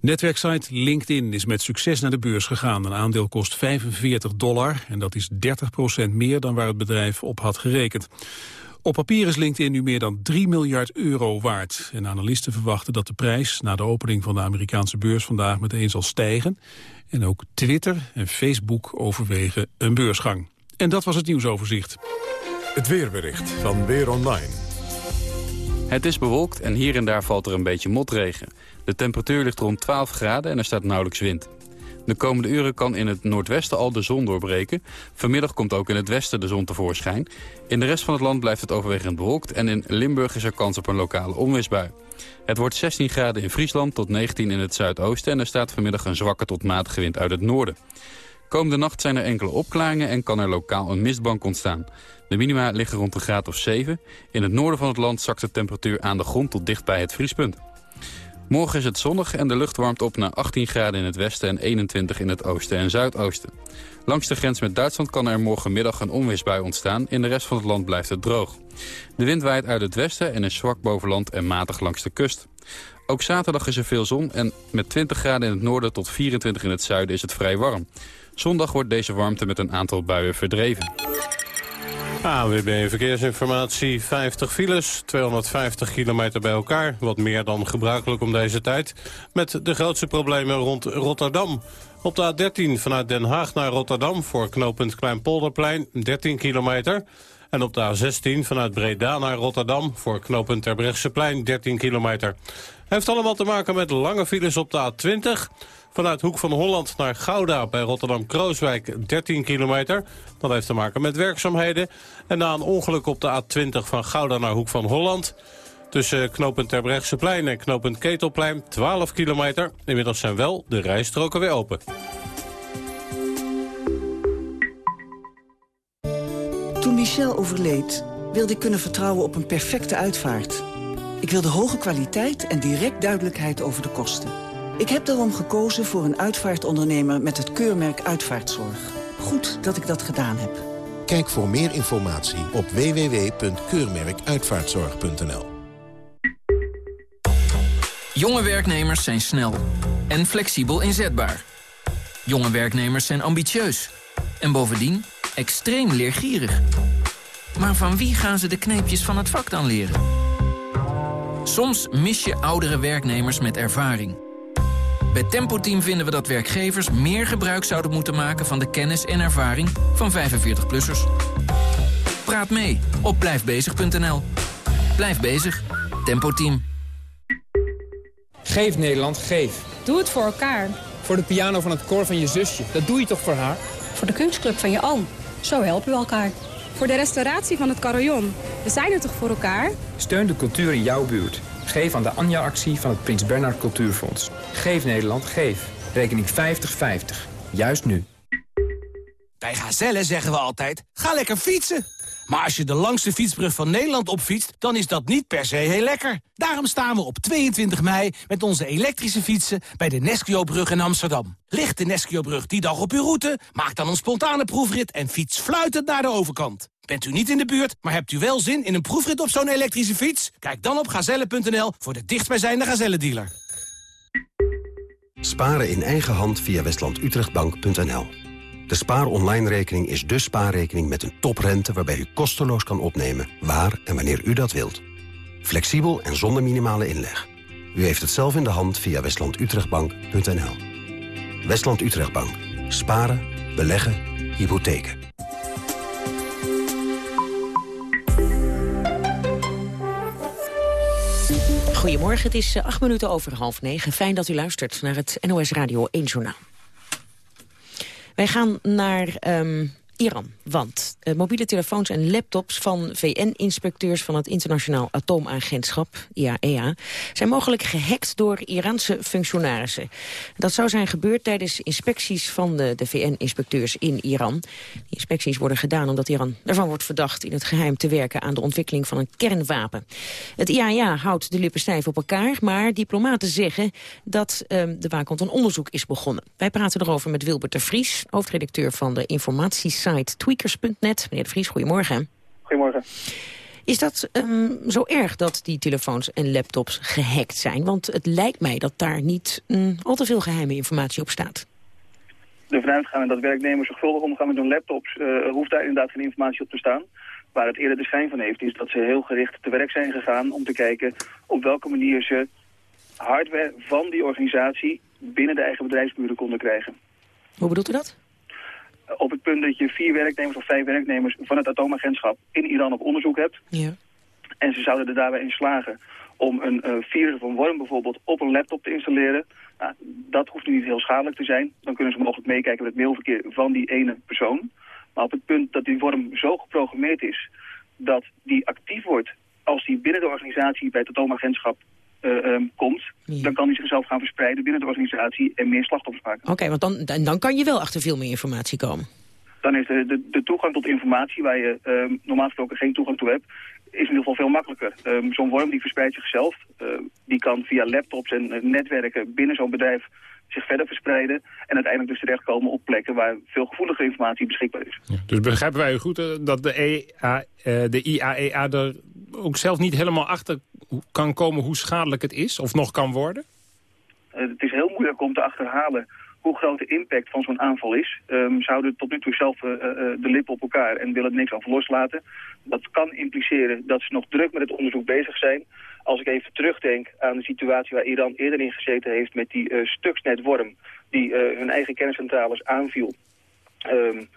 Netwerksite LinkedIn is met succes naar de beurs gegaan. Een aandeel kost 45 dollar en dat is 30% meer dan waar het bedrijf op had gerekend. Op papier is LinkedIn nu meer dan 3 miljard euro waard. En analisten verwachten dat de prijs na de opening van de Amerikaanse beurs vandaag meteen zal stijgen. En ook Twitter en Facebook overwegen een beursgang. En dat was het nieuwsoverzicht. Het weerbericht van Weer Online. Het is bewolkt en hier en daar valt er een beetje motregen. De temperatuur ligt rond 12 graden en er staat nauwelijks wind. De komende uren kan in het noordwesten al de zon doorbreken. Vanmiddag komt ook in het westen de zon tevoorschijn. In de rest van het land blijft het overwegend bewolkt... en in Limburg is er kans op een lokale onweersbui. Het wordt 16 graden in Friesland tot 19 in het zuidoosten... en er staat vanmiddag een zwakke tot matige wind uit het noorden. Komende nacht zijn er enkele opklaringen en kan er lokaal een mistbank ontstaan. De minima liggen rond een graad of 7. In het noorden van het land zakt de temperatuur aan de grond tot dicht bij het vriespunt. Morgen is het zonnig en de lucht warmt op naar 18 graden in het westen en 21 in het oosten en zuidoosten. Langs de grens met Duitsland kan er morgenmiddag een onweersbui ontstaan. In de rest van het land blijft het droog. De wind waait uit het westen en is zwak boven land en matig langs de kust. Ook zaterdag is er veel zon en met 20 graden in het noorden tot 24 in het zuiden is het vrij warm. Zondag wordt deze warmte met een aantal buien verdreven. AWB Verkeersinformatie, 50 files, 250 kilometer bij elkaar. Wat meer dan gebruikelijk om deze tijd. Met de grootste problemen rond Rotterdam. Op de A13 vanuit Den Haag naar Rotterdam voor knooppunt Kleinpolderplein, 13 kilometer. En op de A16 vanuit Breda naar Rotterdam voor knooppunt Terbrechtseplein, 13 kilometer. Heeft allemaal te maken met lange files op de A20... Vanuit Hoek van Holland naar Gouda bij Rotterdam-Krooswijk 13 kilometer. Dat heeft te maken met werkzaamheden. En na een ongeluk op de A20 van Gouda naar Hoek van Holland... Tussen knooppunt Terbrechtseplein en knooppunt Ketelplein 12 kilometer. Inmiddels zijn wel de rijstroken weer open. Toen Michel overleed, wilde ik kunnen vertrouwen op een perfecte uitvaart. Ik wilde hoge kwaliteit en direct duidelijkheid over de kosten. Ik heb daarom gekozen voor een uitvaartondernemer met het keurmerk Uitvaartzorg. Goed dat ik dat gedaan heb. Kijk voor meer informatie op www.keurmerkuitvaartzorg.nl Jonge werknemers zijn snel en flexibel inzetbaar. Jonge werknemers zijn ambitieus en bovendien extreem leergierig. Maar van wie gaan ze de kneepjes van het vak dan leren? Soms mis je oudere werknemers met ervaring... Bij Tempo Team vinden we dat werkgevers meer gebruik zouden moeten maken van de kennis en ervaring van 45-plussers. Praat mee op blijfbezig.nl. Blijf bezig. Tempo Team. Geef Nederland, geef. Doe het voor elkaar. Voor de piano van het koor van je zusje. Dat doe je toch voor haar? Voor de kunstclub van je oom. Zo helpen we elkaar. Voor de restauratie van het carillon. We zijn er toch voor elkaar? Steun de cultuur in jouw buurt. Geef aan de Anja-actie van het Prins Bernhard Cultuurfonds. Geef Nederland, geef. Rekening 50-50. Juist nu. Bij Gazelle zeggen we altijd, ga lekker fietsen. Maar als je de langste fietsbrug van Nederland opfietst, dan is dat niet per se heel lekker. Daarom staan we op 22 mei met onze elektrische fietsen bij de Nesquio-brug in Amsterdam. Ligt de Nesquio-brug die dag op uw route? Maak dan een spontane proefrit en fiets fluitend naar de overkant. Bent u niet in de buurt, maar hebt u wel zin in een proefrit op zo'n elektrische fiets? Kijk dan op gazelle.nl voor de dichtstbijzijnde Gazelle-dealer. Sparen in eigen hand via westlandutrechtbank.nl De spaar online rekening is de spaarrekening met een toprente... waarbij u kosteloos kan opnemen waar en wanneer u dat wilt. Flexibel en zonder minimale inleg. U heeft het zelf in de hand via westlandutrechtbank.nl Westland Utrechtbank. Sparen, beleggen, hypotheken. Goedemorgen, het is eh, acht minuten over half negen. Fijn dat u luistert naar het NOS Radio 1 Journaal. Wij gaan naar um, Iran, Want uh, mobiele telefoons en laptops van VN-inspecteurs van het Internationaal Atoomagentschap, IAEA, zijn mogelijk gehackt door Iraanse functionarissen. Dat zou zijn gebeurd tijdens inspecties van de, de VN-inspecteurs in Iran. Die inspecties worden gedaan omdat Iran ervan wordt verdacht in het geheim te werken aan de ontwikkeling van een kernwapen. Het IAEA houdt de lippen stijf op elkaar, maar diplomaten zeggen dat uh, de waakhond een onderzoek is begonnen. Wij praten erover met Wilbert de Vries, hoofdredacteur van de informatiesite tweakers.net. Meneer de Vries, goedemorgen. Goedemorgen. Is dat um, zo erg dat die telefoons en laptops gehackt zijn? Want het lijkt mij dat daar niet um, al te veel geheime informatie op staat. Ervan uitgaan dat werknemers zorgvuldig omgaan met hun laptops... Uh, hoeft daar inderdaad geen informatie op te staan. Waar het eerder de schijn van heeft, is dat ze heel gericht te werk zijn gegaan... om te kijken op welke manier ze hardware van die organisatie... binnen de eigen bedrijfsburen konden krijgen. Hoe bedoelt u dat? Op het punt dat je vier werknemers of vijf werknemers van het atoomagentschap in Iran op onderzoek hebt. Ja. En ze zouden er daarbij in slagen om een uh, virus of een worm bijvoorbeeld op een laptop te installeren. Nou, dat hoeft nu niet heel schadelijk te zijn. Dan kunnen ze mogelijk meekijken met het mailverkeer van die ene persoon. Maar op het punt dat die worm zo geprogrammeerd is dat die actief wordt als die binnen de organisatie bij het atoomagentschap um, komt, ja. dan kan hij zichzelf gaan verspreiden binnen de organisatie en meer slachtoffers maken. Oké, okay, want dan, dan kan je wel achter veel meer informatie komen. Dan is de, de, de toegang tot informatie waar je um, normaal gesproken geen toegang toe hebt, is in ieder geval veel makkelijker. Um, zo'n worm die verspreidt zichzelf, uh, die kan via laptops en uh, netwerken binnen zo'n bedrijf zich verder verspreiden en uiteindelijk dus terechtkomen op plekken waar veel gevoelige informatie beschikbaar is. Ja, dus begrijpen wij goed uh, dat de, EA, de IAEA er ook zelf niet helemaal achter kan komen hoe schadelijk het is of nog kan worden? Uh, het is heel moeilijk om te achterhalen hoe groot de impact van zo'n aanval is. Um, ze houden tot nu toe zelf uh, uh, de lippen op elkaar en willen niks over loslaten. Dat kan impliceren dat ze nog druk met het onderzoek bezig zijn. Als ik even terugdenk aan de situatie waar Iran eerder in gezeten heeft met die uh, stuksnetworm die hun eigen kerncentrales aanviel. Um,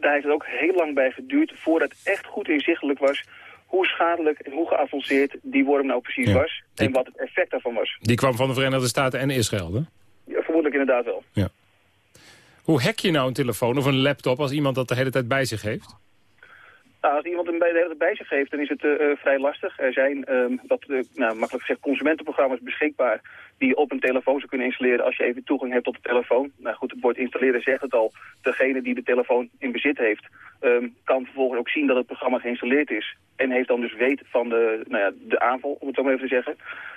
daar heeft het ook heel lang bij geduurd voordat echt goed inzichtelijk was hoe schadelijk en hoe geavanceerd die worm nou precies ja. was... en die, wat het effect daarvan was. Die kwam van de Verenigde Staten en Israël, hè? Ja, vermoedelijk inderdaad wel. Ja. Hoe hack je nou een telefoon of een laptop als iemand dat de hele tijd bij zich heeft? Nou, als iemand hem bij bij zich heeft, dan is het uh, vrij lastig. Er zijn, um, wat, uh, nou, makkelijk gezegd, consumentenprogramma's beschikbaar... die op een telefoon zou kunnen installeren als je even toegang hebt tot de telefoon. Nou goed, het woord installeren zegt het al. Degene die de telefoon in bezit heeft, um, kan vervolgens ook zien dat het programma geïnstalleerd is. En heeft dan dus weet van de, nou ja, de aanval, om het zo maar even te zeggen.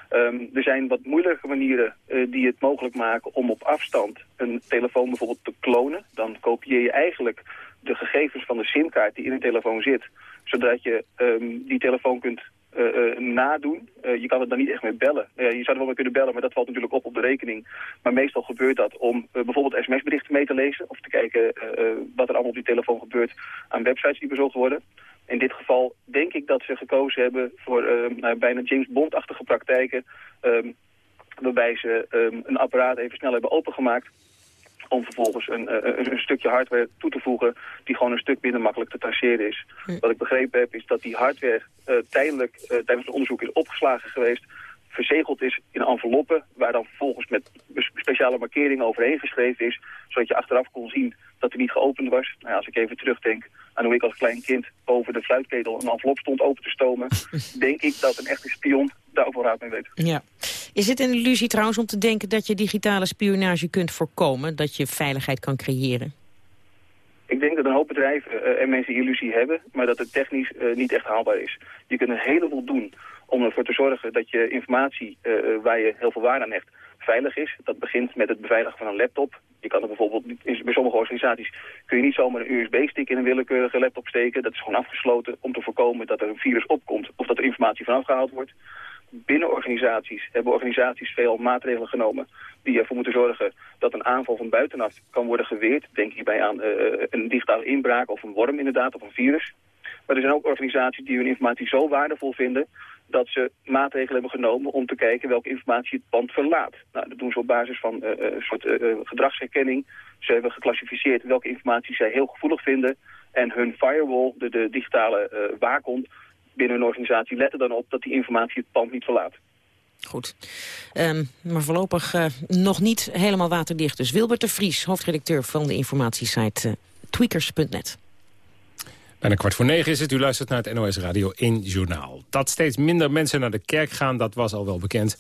Um, er zijn wat moeilijke manieren die het mogelijk maken om op afstand een telefoon bijvoorbeeld te klonen. Dan kopieer je eigenlijk de gegevens van de simkaart die in een telefoon zit, zodat je um, die telefoon kunt uh, uh, nadoen. Uh, je kan het dan niet echt mee bellen. je zou er wel mee kunnen bellen, maar dat valt natuurlijk op op de rekening. Maar meestal gebeurt dat om bijvoorbeeld sms-berichten mee te lezen... of te kijken wat er allemaal op die telefoon gebeurt aan websites die bezocht worden. In dit geval denk ik dat ze gekozen hebben voor nou, bijna James Bond-achtige praktijken... Um, waarbij ze een apparaat even snel hebben opengemaakt om vervolgens een, een, een, stukje hardware toe te voegen die gewoon een stuk minder makkelijk te traceren is. Wat ik begrepen heb is dat die hardware uh, tijdelijk uh, tijdens het onderzoek is opgeslagen geweest, verzegeld is in enveloppen, waar dan vervolgens met speciale markeringen overheen geschreven is, zodat je achteraf kon zien dat hij niet geopend was. Nou ja, als ik even terugdenk aan hoe ik als klein kind over de fluitketel een envelop stond open te stomen, (laughs) denk ik dat een echte spion daar ook raad mee weet. Ja. Is het een illusie trouwens om te denken dat je digitale spionage kunt voorkomen, dat je veiligheid kan creëren? Ik denk dat een hoop bedrijven uh, en mensen illusie hebben, maar dat het technisch uh, niet echt haalbaar is. Je kunt een heleboel doen om ervoor te zorgen dat je informatie uh, waar je heel veel waarde aan hecht, veilig is. Dat begint met het beveiligen van een laptop. Je kan er bijvoorbeeld, bij sommige organisaties kun je niet zomaar een USB-stick in een willekeurige laptop steken. Dat is gewoon afgesloten om te voorkomen dat er een virus opkomt of dat er informatie vanaf gehaald wordt binnen organisaties hebben organisaties veel maatregelen genomen die ervoor moeten zorgen dat een aanval van buitenaf kan worden geweerd. Denk hierbij aan uh, een digitale inbraak of een worm inderdaad, of een virus. Maar er zijn ook organisaties die hun informatie zo waardevol vinden dat ze maatregelen hebben genomen om te kijken welke informatie het pand verlaat. Nou, dat doen ze op basis van uh, een soort uh, gedragsherkenning. Ze hebben geclassificeerd welke informatie zij heel gevoelig vinden. En hun firewall, de, de digitale uh, binnen een organisatie letten dan op dat die informatie het pand niet verlaat. Goed. Um, maar voorlopig nog niet helemaal waterdicht. Dus Wilbert de Vries, hoofdredacteur van de informatiesite tweakers.net. Bijna kwart voor negen is het. U luistert naar het NOS Radio 1 Journaal. Dat steeds minder mensen naar de kerk gaan, dat was al wel bekend.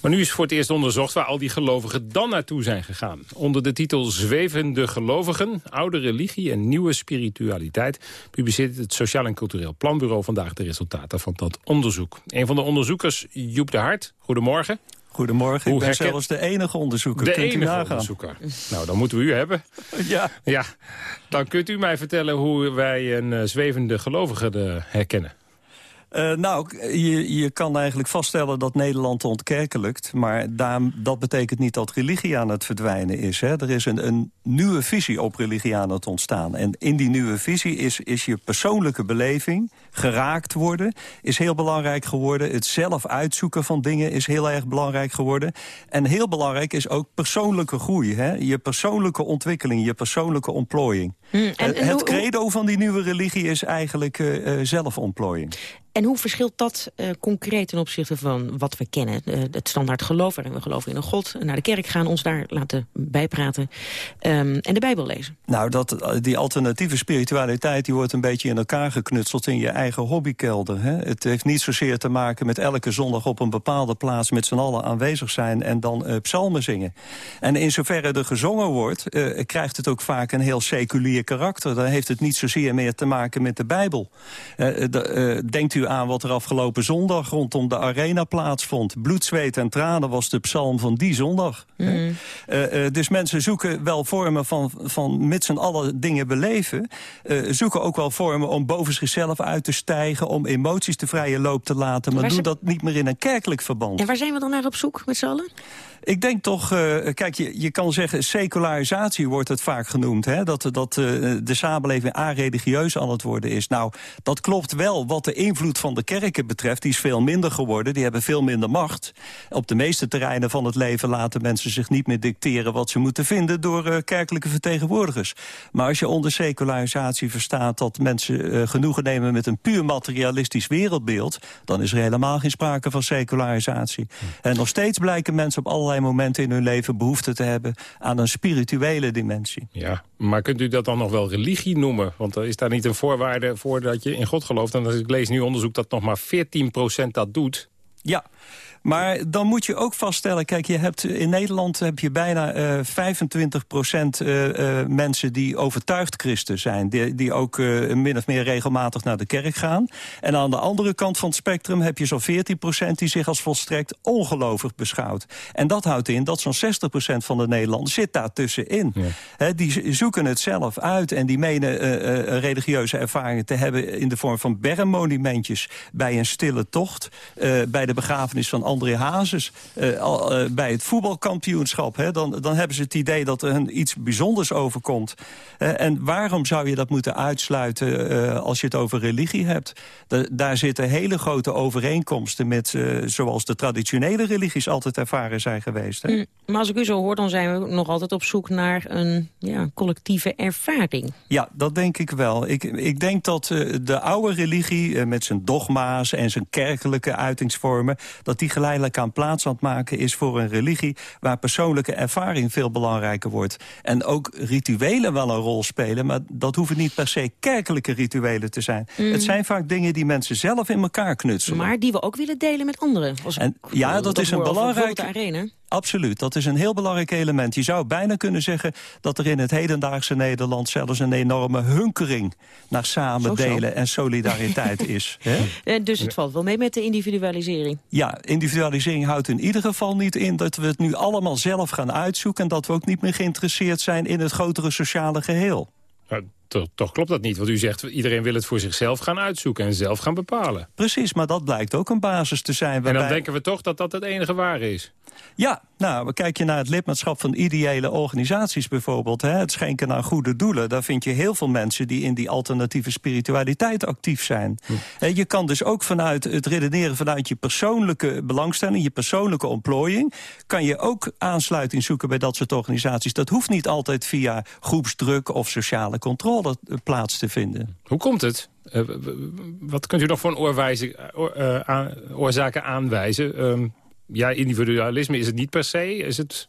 Maar nu is voor het eerst onderzocht waar al die gelovigen dan naartoe zijn gegaan. Onder de titel Zwevende Gelovigen, Oude Religie en Nieuwe Spiritualiteit... publiceert het Sociaal en Cultureel Planbureau vandaag de resultaten van dat onderzoek. Een van de onderzoekers, Joep de Hart, goedemorgen. Goedemorgen, Hoe ik ben herken- zelfs de enige onderzoeker. De Kunt u enige onderzoeker. Nou, dan moeten we u hebben. (laughs) Ja. ja. Dan kunt u mij vertellen hoe wij een eh, zwevende gelovige eh, herkennen. Eh, nou, je, je kan eigenlijk vaststellen dat Nederland ontkerkelijkt. Maar daar, dat betekent niet dat religie aan het verdwijnen is. Hè. Er is een, een nieuwe visie op religie aan het ontstaan. En in die nieuwe visie is, is je persoonlijke beleving, geraakt worden... is heel belangrijk geworden. Het zelf uitzoeken van dingen is heel erg belangrijk geworden. En heel belangrijk is ook persoonlijke groei. Hè. Je persoonlijke ontwikkeling, je persoonlijke ontplooiing. en- Eh, en het credo van die nieuwe religie is eigenlijk eh, zelfontplooiing. En hoe verschilt dat concreet ten opzichte van wat we kennen? Het standaard geloof, waarin we geloven in een God. Naar de kerk gaan, ons daar laten bijpraten. ehm, en de Bijbel lezen. Nou, dat, die alternatieve spiritualiteit die wordt een beetje in elkaar geknutseld in je eigen hobbykelder. Hè? Het heeft niet zozeer te maken met elke zondag op een bepaalde plaats met z'n allen aanwezig zijn en dan eh, psalmen zingen. En in zoverre er gezongen wordt, eh, krijgt het ook vaak een heel seculier karakter. Dan heeft het niet zozeer meer te maken met de Bijbel. Eh, de- denkt u aan wat er afgelopen zondag rondom de arena plaatsvond. Bloed, zweet en tranen was de psalm van die zondag. eh, dus mensen zoeken wel vormen van, van met z'n allen dingen beleven. zoeken ook wel vormen om boven zichzelf uit te stijgen... om emoties de vrije loop te laten. Maar ze- dat niet meer in een kerkelijk verband. En waar zijn we dan naar op zoek met z'n allen? Ik denk toch, eh, kijk, je, je kan zeggen, secularisatie wordt het vaak genoemd. Hè? Dat, dat eh, de samenleving a-religieus aan het worden is. Nou, dat klopt wel wat de invloed van de kerken betreft. Die is veel minder geworden, die hebben veel minder macht. Op de meeste terreinen van het leven laten mensen zich niet meer dicteren... wat ze moeten vinden door eh, kerkelijke vertegenwoordigers. Maar als je onder secularisatie verstaat dat mensen genoegen nemen... met een puur materialistisch wereldbeeld... dan is er helemaal geen sprake van secularisatie. En nog steeds blijken mensen op allerlei momenten in hun leven... behoefte te hebben aan een spirituele dimensie. Ja, maar kunt u dat dan nog wel religie noemen? Want er is daar niet een voorwaarde voor dat je in God gelooft. En als ik lees nu onderzoek dat nog maar 14% dat doet. Ja, maar dan moet je ook vaststellen... kijk, je hebt, in Nederland heb je bijna eh 25 procent eh, eh, mensen die overtuigd christen zijn. Die, die ook eh, min of meer regelmatig naar de kerk gaan. En aan de andere kant van het spectrum heb je zo'n 14 procent... die zich als volstrekt ongelovig beschouwt. En dat houdt in dat zo'n 60 procent van de Nederlanders zit daar tussenin. Die zoeken het zelf uit en die menen eh, eh, religieuze ervaringen te hebben... in de vorm van bermmonumentjes bij een stille tocht... eh, bij de begrafenis van André Hazes, eh, al, eh, bij het voetbalkampioenschap. Hè, dan, dan hebben ze het idee dat er hun iets bijzonders overkomt. Eh, en waarom zou je dat moeten uitsluiten als je het over religie hebt? Da- daar zitten hele grote overeenkomsten met zoals de traditionele religies altijd ervaren zijn geweest. Hè? Mm, Maar als ik u zo hoor, dan zijn we nog altijd op zoek naar een ja, collectieve ervaring. Ja, dat denk ik wel. Ik, ik denk dat de oude religie met zijn dogma's en zijn kerkelijke uitingsvormen... dat die geleidelijk aan plaats aan het maken is voor een religie... waar persoonlijke ervaring veel belangrijker wordt. En ook rituelen wel een rol spelen... maar dat hoeven niet per se kerkelijke rituelen te zijn. Mm. Het zijn vaak dingen die mensen zelf in elkaar knutselen. Maar die we ook willen delen met anderen. Als En, ja, eh, dat is een hoor over belangrijk... bijvoorbeeld de arena. Absoluut, dat is een heel belangrijk element. Je zou bijna kunnen zeggen dat er in het hedendaagse Nederland... zelfs een enorme hunkering naar samen delen en solidariteit (laughs) is. Hè? Eh, dus het valt wel mee met de individualisering. Ja, individualisering houdt in ieder geval niet in... dat we het nu allemaal zelf gaan uitzoeken... en dat we ook niet meer geïnteresseerd zijn in het grotere sociale geheel. Toch, toch klopt dat niet, want u zegt iedereen wil het voor zichzelf gaan uitzoeken en zelf gaan bepalen. Precies, maar dat blijkt ook een basis te zijn. En dan waarbij- denken we toch dat dat het enige ware is. Ja, nou, kijk je naar het lidmaatschap van ideële organisaties bijvoorbeeld... Hè, het schenken naar goede doelen... daar vind je heel veel mensen die in die alternatieve spiritualiteit actief zijn. Hè, Je kan dus ook vanuit het redeneren vanuit je persoonlijke belangstelling... je persoonlijke ontplooiing... kan je ook aansluiting zoeken bij dat soort organisaties. Dat hoeft niet altijd via groepsdruk of sociale controle eh, plaats te vinden. Hoe komt het? Eh, wat kunt u nog voor oorwijze, oor- eh, oorzaken aanwijzen? Ehm, ja, individualisme is het niet per se. Is het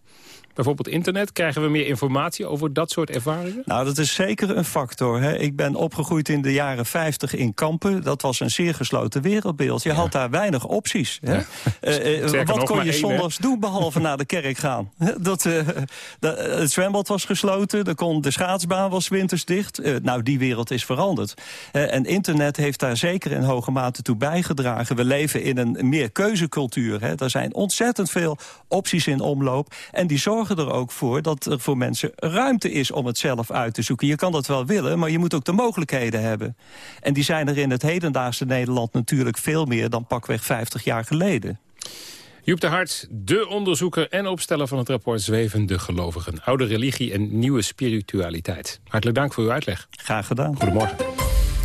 bijvoorbeeld internet? Krijgen we meer informatie over dat soort ervaringen? Nou, dat is zeker een factor. Hè. Ik ben opgegroeid in de jaren 50 in Kampen. Dat was een zeer gesloten wereldbeeld. Je had daar weinig opties. Hè. Uh, uh, wat kon je zondags doen behalve naar de kerk gaan? Dat, uh, het zwembad was gesloten, de, kon, de schaatsbaan was winters dicht. nou, die wereld is veranderd. en internet heeft daar zeker in hoge mate toe bijgedragen. We leven in een meer keuzecultuur. Hè. Er zijn ontzettend veel opties in omloop. En die zorgen er ook voor dat er voor mensen ruimte is om het zelf uit te zoeken. Je kan dat wel willen, maar je moet ook de mogelijkheden hebben. En die zijn er in het hedendaagse Nederland natuurlijk veel meer dan pakweg 50 jaar geleden. Joep de Hart, de onderzoeker en opsteller van het rapport Zwevende Gelovigen. Oude religie en nieuwe spiritualiteit. Hartelijk dank voor uw uitleg. Graag gedaan. Goedemorgen.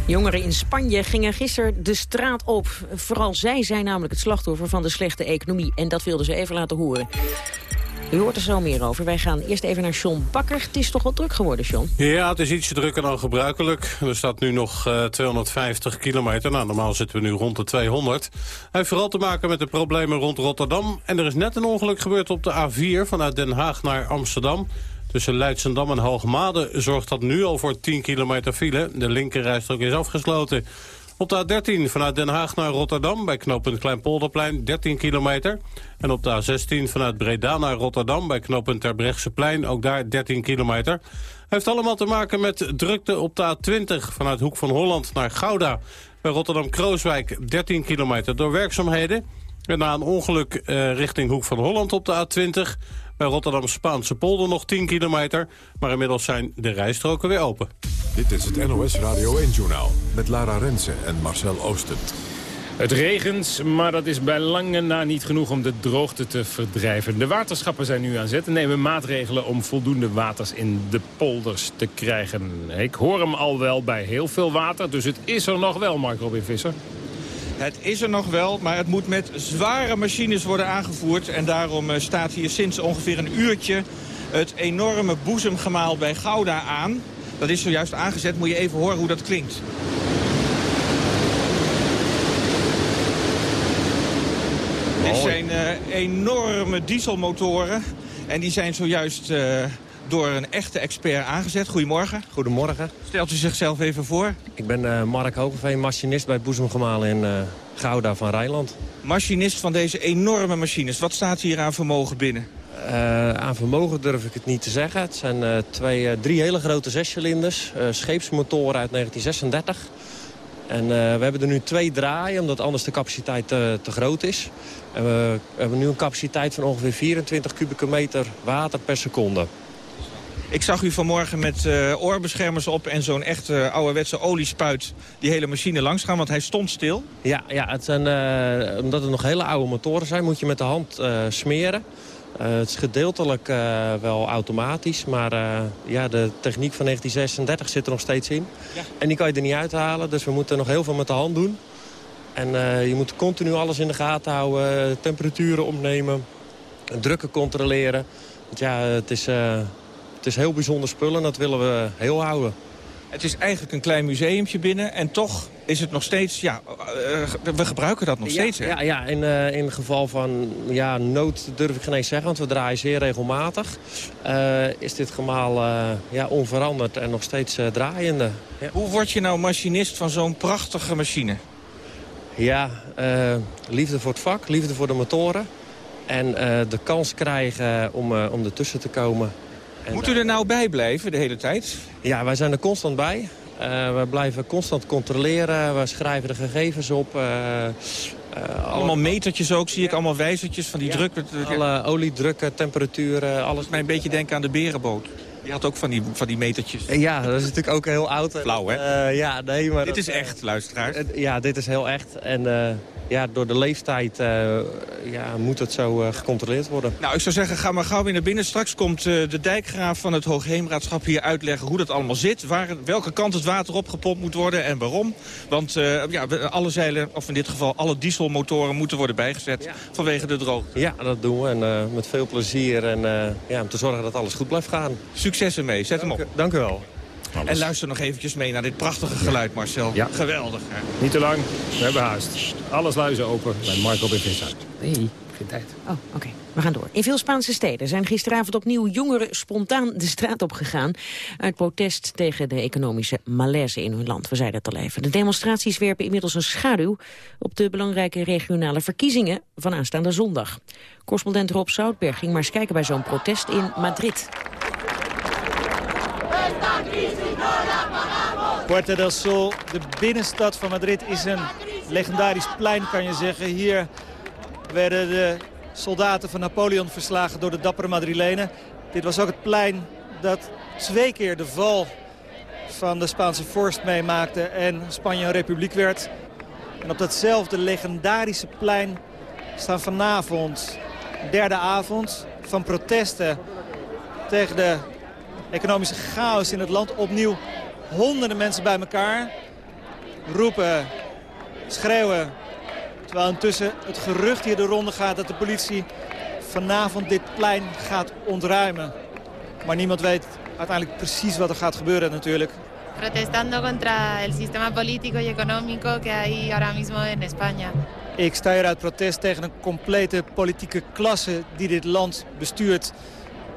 Jongeren in Spanje gingen gisteren de straat op. Vooral zij zijn namelijk het slachtoffer van de slechte economie. En dat wilden ze even laten horen. U hoort er zo meer over. Wij gaan eerst even naar John Bakker. Het is toch wel druk geworden, John? Ja, het is ietsje drukker dan gebruikelijk. Er staat nu nog uh, 250 kilometer. Nou, normaal zitten we nu rond de 200. Hij heeft vooral te maken met de problemen rond Rotterdam. En er is net een ongeluk gebeurd op de A4 vanuit Den Haag naar Amsterdam. Tussen Leidsendam en Hoogmade zorgt dat nu al voor 10 kilometer file. De linkerrijstrook is afgesloten. Op de A13 vanuit Den Haag naar Rotterdam bij knooppunt Kleinpolderplein 13 kilometer. En op de A16 vanuit Breda naar Rotterdam bij knooppunt Terbrechtseplein ook daar 13 kilometer. Heeft allemaal te maken met drukte op de A20 vanuit Hoek van Holland naar Gouda. Bij Rotterdam-Krooswijk 13 kilometer door werkzaamheden. En na een ongeluk uh, richting Hoek van Holland op de A20... Bij Rotterdam Spaanse polder nog 10 kilometer. Maar inmiddels zijn de rijstroken weer open. Dit is het NOS Radio 1-journaal met Lara Rensen en Marcel Oosten. Het regent, maar dat is bij lange na niet genoeg om de droogte te verdrijven. De waterschappen zijn nu aan zet en nemen maatregelen om voldoende waters in de polders te krijgen. Ik hoor hem al wel bij heel veel water, dus het is er nog wel, Mark Robin Visser. Het is er nog wel, maar het moet met zware machines worden aangevoerd. En daarom eh, staat hier sinds ongeveer een uurtje het enorme boezemgemaal bij Gouda aan. Dat is zojuist aangezet, moet je even horen hoe dat klinkt. Dit zijn uh, enorme dieselmotoren. En die zijn zojuist uh, door een echte expert aangezet. Goedemorgen. Goedemorgen. Stelt u zichzelf even voor. Ik ben uh, Mark Hogeveen, machinist bij Boezemgemaal in Gouda van Rijnland. Machinist van deze enorme machines. Wat staat hier aan vermogen binnen? Uh, aan vermogen durf ik het niet te zeggen. Het zijn twee, drie hele grote zescilinders. scheepsmotoren uit 1936. En we hebben er nu twee draaien, omdat anders de capaciteit te, te groot is. En we hebben nu een capaciteit van ongeveer 24 kubieke meter water per seconde. Ik zag u vanmorgen met uh, oorbeschermers op en zo'n echte ouderwetse oliespuit die hele machine langs gaan, want hij stond stil. Ja, ja het zijn, omdat het nog hele oude motoren zijn, moet je met de hand smeren. Het is gedeeltelijk wel automatisch, maar ja, de techniek van 1936 zit er nog steeds in. Ja. En die kan je er niet uithalen, dus we moeten nog heel veel met de hand doen. En je moet continu alles in de gaten houden, temperaturen opnemen, drukken controleren. Want ja, het is... Het is heel bijzonder spullen en dat willen we heel houden. Het is eigenlijk een klein museumpje binnen en toch is het nog steeds... Ja, uh, we gebruiken dat nog ja, steeds, hè? Ja, ja in, uh, in geval van ja, nood durf ik geen eens zeggen, want we draaien zeer regelmatig. Uh, is dit gemaal ja, onveranderd en nog steeds draaiende. Ja. Hoe word je nou machinist van zo'n prachtige machine? Ja, liefde voor het vak, liefde voor de motoren. En de kans krijgen om, om ertussen te komen moet u er nou bij blijven de hele tijd? Ja, wij zijn er constant bij. Uh, we blijven constant controleren. We schrijven de gegevens op. Uh, uh, allemaal metertjes ook, zie ik. Allemaal wijzertjes van die ja, druk. Alle oliedrukken, temperaturen, alles. Mij een beetje denken aan de berenboot. Die had ook van die, van die metertjes. Ja, dat is natuurlijk ook heel oud. Flauw, hè? ja, nee, maar... Dit is echt, luisteraars. ja, dit is heel echt. En ja, door de leeftijd ja, moet het zo gecontroleerd worden. Nou, ik zou zeggen, ga maar gauw weer naar binnen. Straks komt de dijkgraaf van het Hoogheemraadschap hier uitleggen hoe dat allemaal zit. Waar, welke kant het water opgepompt moet worden en waarom. Want ja, alle zeilen, of in dit geval alle dieselmotoren, moeten worden bijgezet ja. vanwege de droogte. Ja, dat doen we. En met veel plezier en ja, om te zorgen dat alles goed blijft gaan. Succes ermee. Zet dank, hem op. Dank u wel. Alles. En luister nog eventjes mee naar dit prachtige geluid, Marcel. Ja. Geweldig. Hè? Niet te lang, we hebben haast. Alle sluizen open bij Marco B. Visser. Nee. Geen tijd. Oh, oké. We gaan door. In veel Spaanse steden zijn gisteravond opnieuw jongeren spontaan de straat op gegaan... uit protest tegen de economische malaise in hun land. We zeiden het al even. De demonstraties werpen inmiddels een schaduw... op de belangrijke regionale verkiezingen van aanstaande zondag. Correspondent Rob Zoutberg ging maar eens kijken bij zo'n protest in Madrid. Puerta del Sol, de binnenstad van Madrid, is een legendarisch plein, kan je zeggen. Hier werden de soldaten van Napoleon verslagen door de dappere Madrilenen. Dit was ook het plein dat twee keer de val van de Spaanse vorst meemaakte en Spanje een republiek werd. En op datzelfde legendarische plein staan vanavond, derde avond, van protesten tegen de economische chaos in het land. Opnieuw honderden mensen bij elkaar roepen, schreeuwen. Terwijl intussen het gerucht hier de ronde gaat dat de politie vanavond dit plein gaat ontruimen. Maar niemand weet uiteindelijk precies wat er gaat gebeuren natuurlijk. Protestando contra el sistema político y económico que hay ahora mismo en España. Ik sta hier uit protest tegen een complete politieke klasse die dit land bestuurt.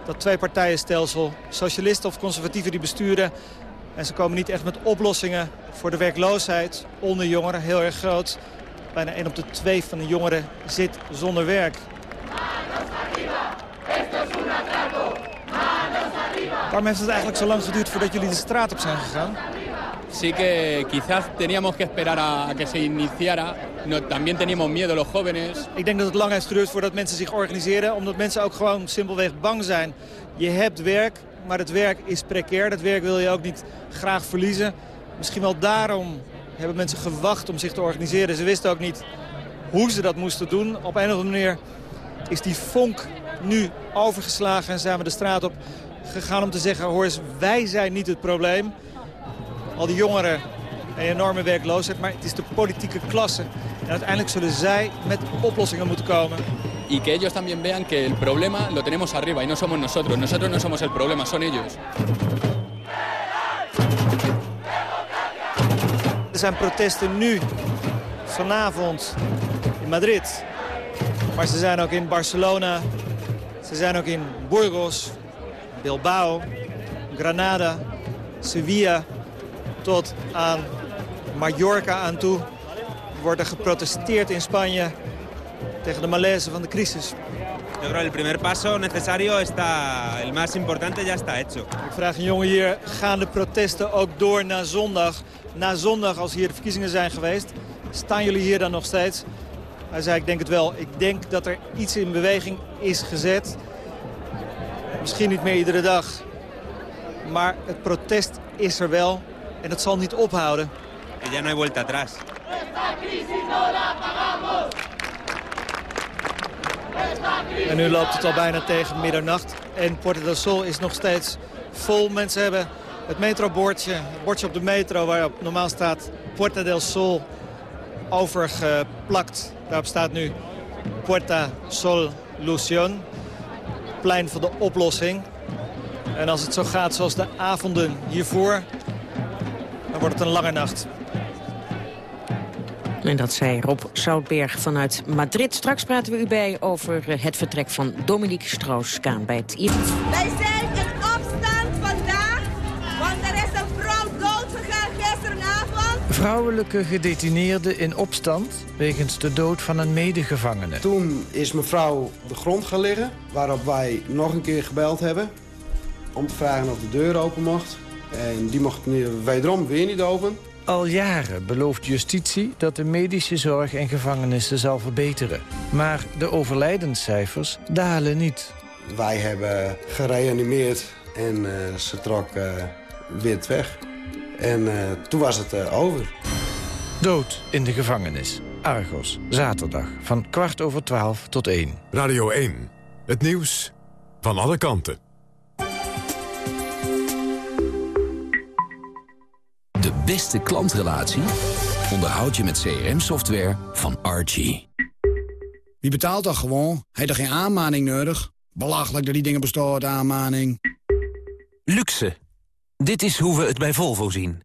Dat twee partijenstelsel, socialisten of conservatieven die besturen. En ze komen niet echt met oplossingen voor de werkloosheid onder jongeren, heel erg groot. Bijna 1 op de 2 van de jongeren zit zonder werk. Waarom heeft het eigenlijk zo lang geduurd voordat jullie de straat op zijn gegaan? Sí que quizás teníamos que esperar a que se iniciara. No, también teníamos miedo los. Ik denk dat het lang heeft geduurd voordat mensen zich organiseren. Omdat mensen ook gewoon simpelweg bang zijn. Je hebt werk, maar het werk is precair. Dat werk wil je ook niet graag verliezen. Misschien wel daarom hebben mensen gewacht om zich te organiseren. Ze wisten ook niet hoe ze dat moesten doen. Op een of andere manier is die vonk nu overgeslagen en zijn we de straat op gegaan om te zeggen... hoor eens, wij zijn niet het probleem. Al die jongeren een enorme werkloosheid, maar het is de politieke klasse. En uiteindelijk zullen zij met oplossingen moeten komen. Y que ellos también vean que el problema lo tenemos arriba y no somos nosotros. Nosotros no somos el problema, son ellos. Er zijn protesten nu, vanavond, in Madrid. Maar ze zijn ook in Barcelona, ze zijn ook in Burgos, Bilbao, Granada, Sevilla tot aan Mallorca aan toe. Wordt er geprotesteerd in Spanje tegen de malaise van de crisis. Yo creo que el primer paso necesario está, el más importante ya está hecho. Ik vraag een jongen hier, gaan de protesten ook door na zondag? Na zondag, als hier de verkiezingen zijn geweest, staan jullie hier dan nog steeds? Hij zei, ik denk het wel. Ik denk dat er iets in beweging is gezet. Misschien niet meer iedere dag. Maar het protest is er wel en het zal niet ophouden. Ya no hay vuelta atrás. En nu loopt het al bijna tegen middernacht. En Puerto del Sol is nog steeds vol. Mensen hebben het metrobordje, het bordje op de metro waarop normaal staat Puerta del Sol overgeplakt. Daarop staat nu Puerta Sol Lucion. Plein van de oplossing. En als het zo gaat zoals de avonden hiervoor, dan wordt het een lange nacht. En dat zei Rob Zoutberg vanuit Madrid. Straks praten we u bij over het vertrek van Dominique Strauss-Kaan bij het IF. Wij zijn in opstand vandaag, want er is een vrouw doodgegaan gisteravond. Vrouwelijke gedetineerde in opstand wegens de dood van een medegevangene. Toen is mevrouw op de grond gaan liggen, waarop wij nog een keer gebeld hebben... om te vragen of de deur open mocht. En die mocht wederom weer niet open. Al jaren belooft justitie dat de medische zorg in gevangenissen zal verbeteren. Maar de overlijdenscijfers dalen niet. Wij hebben gereanimeerd en uh, ze trok uh, wit weg. En uh, toen was het over. Dood in de gevangenis. Argos, zaterdag, van kwart over twaalf tot één. Radio 1, het nieuws van alle kanten. De beste klantrelatie onderhoud je met CRM-software van Archie. Wie betaalt dat gewoon? Heeft er geen aanmaning nodig? Belachelijk dat die dingen bestaan, aanmaning. Luxe. Dit is hoe we het bij Volvo zien.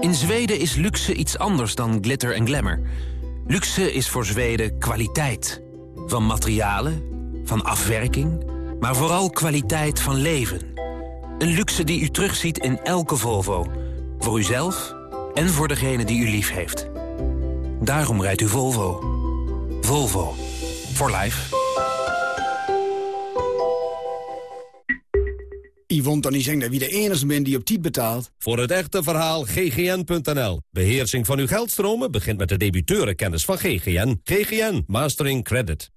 In Zweden is luxe iets anders dan glitter en glamour. Luxe is voor Zweden kwaliteit. Van materialen, van afwerking, maar vooral kwaliteit van leven. Een luxe die u terugziet in elke Volvo. Voor uzelf en voor degene die u lief heeft. Daarom rijdt u Volvo. Volvo. For life. Yvonne Tony zegt dat wie de enige bent die op tijd betaalt. Voor het echte verhaal ggn.nl. Beheersing van uw geldstromen begint met de debiteurenkennis van GGN. GGN Mastering Credit.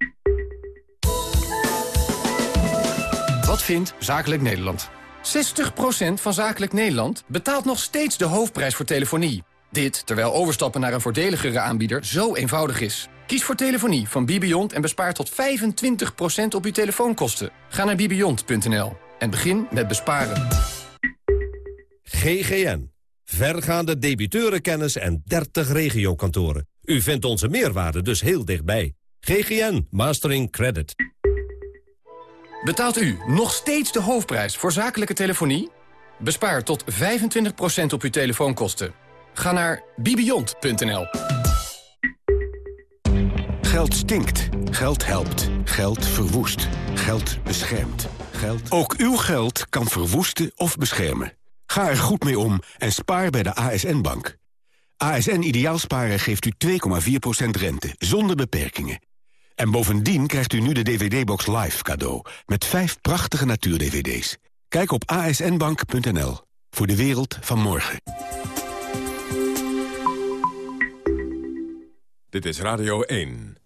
Wat vindt Zakelijk Nederland? 60% van Zakelijk Nederland betaalt nog steeds de hoofdprijs voor telefonie. Dit terwijl overstappen naar een voordeligere aanbieder zo eenvoudig is. Kies voor telefonie van Bibiont en bespaar tot 25% op uw telefoonkosten. Ga naar bibiont.nl en begin met besparen. GGN. Vergaande debiteurenkennis en 30 regiokantoren. U vindt onze meerwaarde dus heel dichtbij. GGN Mastering Credit. Betaalt u nog steeds de hoofdprijs voor zakelijke telefonie? Bespaar tot 25% op uw telefoonkosten. Ga naar bibiont.nl. Geld stinkt. Geld helpt. Geld verwoest. Geld beschermt. Geld... Ook uw geld kan verwoesten of beschermen. Ga er goed mee om en spaar bij de ASN-bank. ASN Ideaalsparen geeft u 2,4% rente, zonder beperkingen. En bovendien krijgt u nu de DVD-box Live cadeau... met vijf prachtige natuur-DVD's. Kijk op asnbank.nl voor de wereld van morgen. Dit is Radio 1.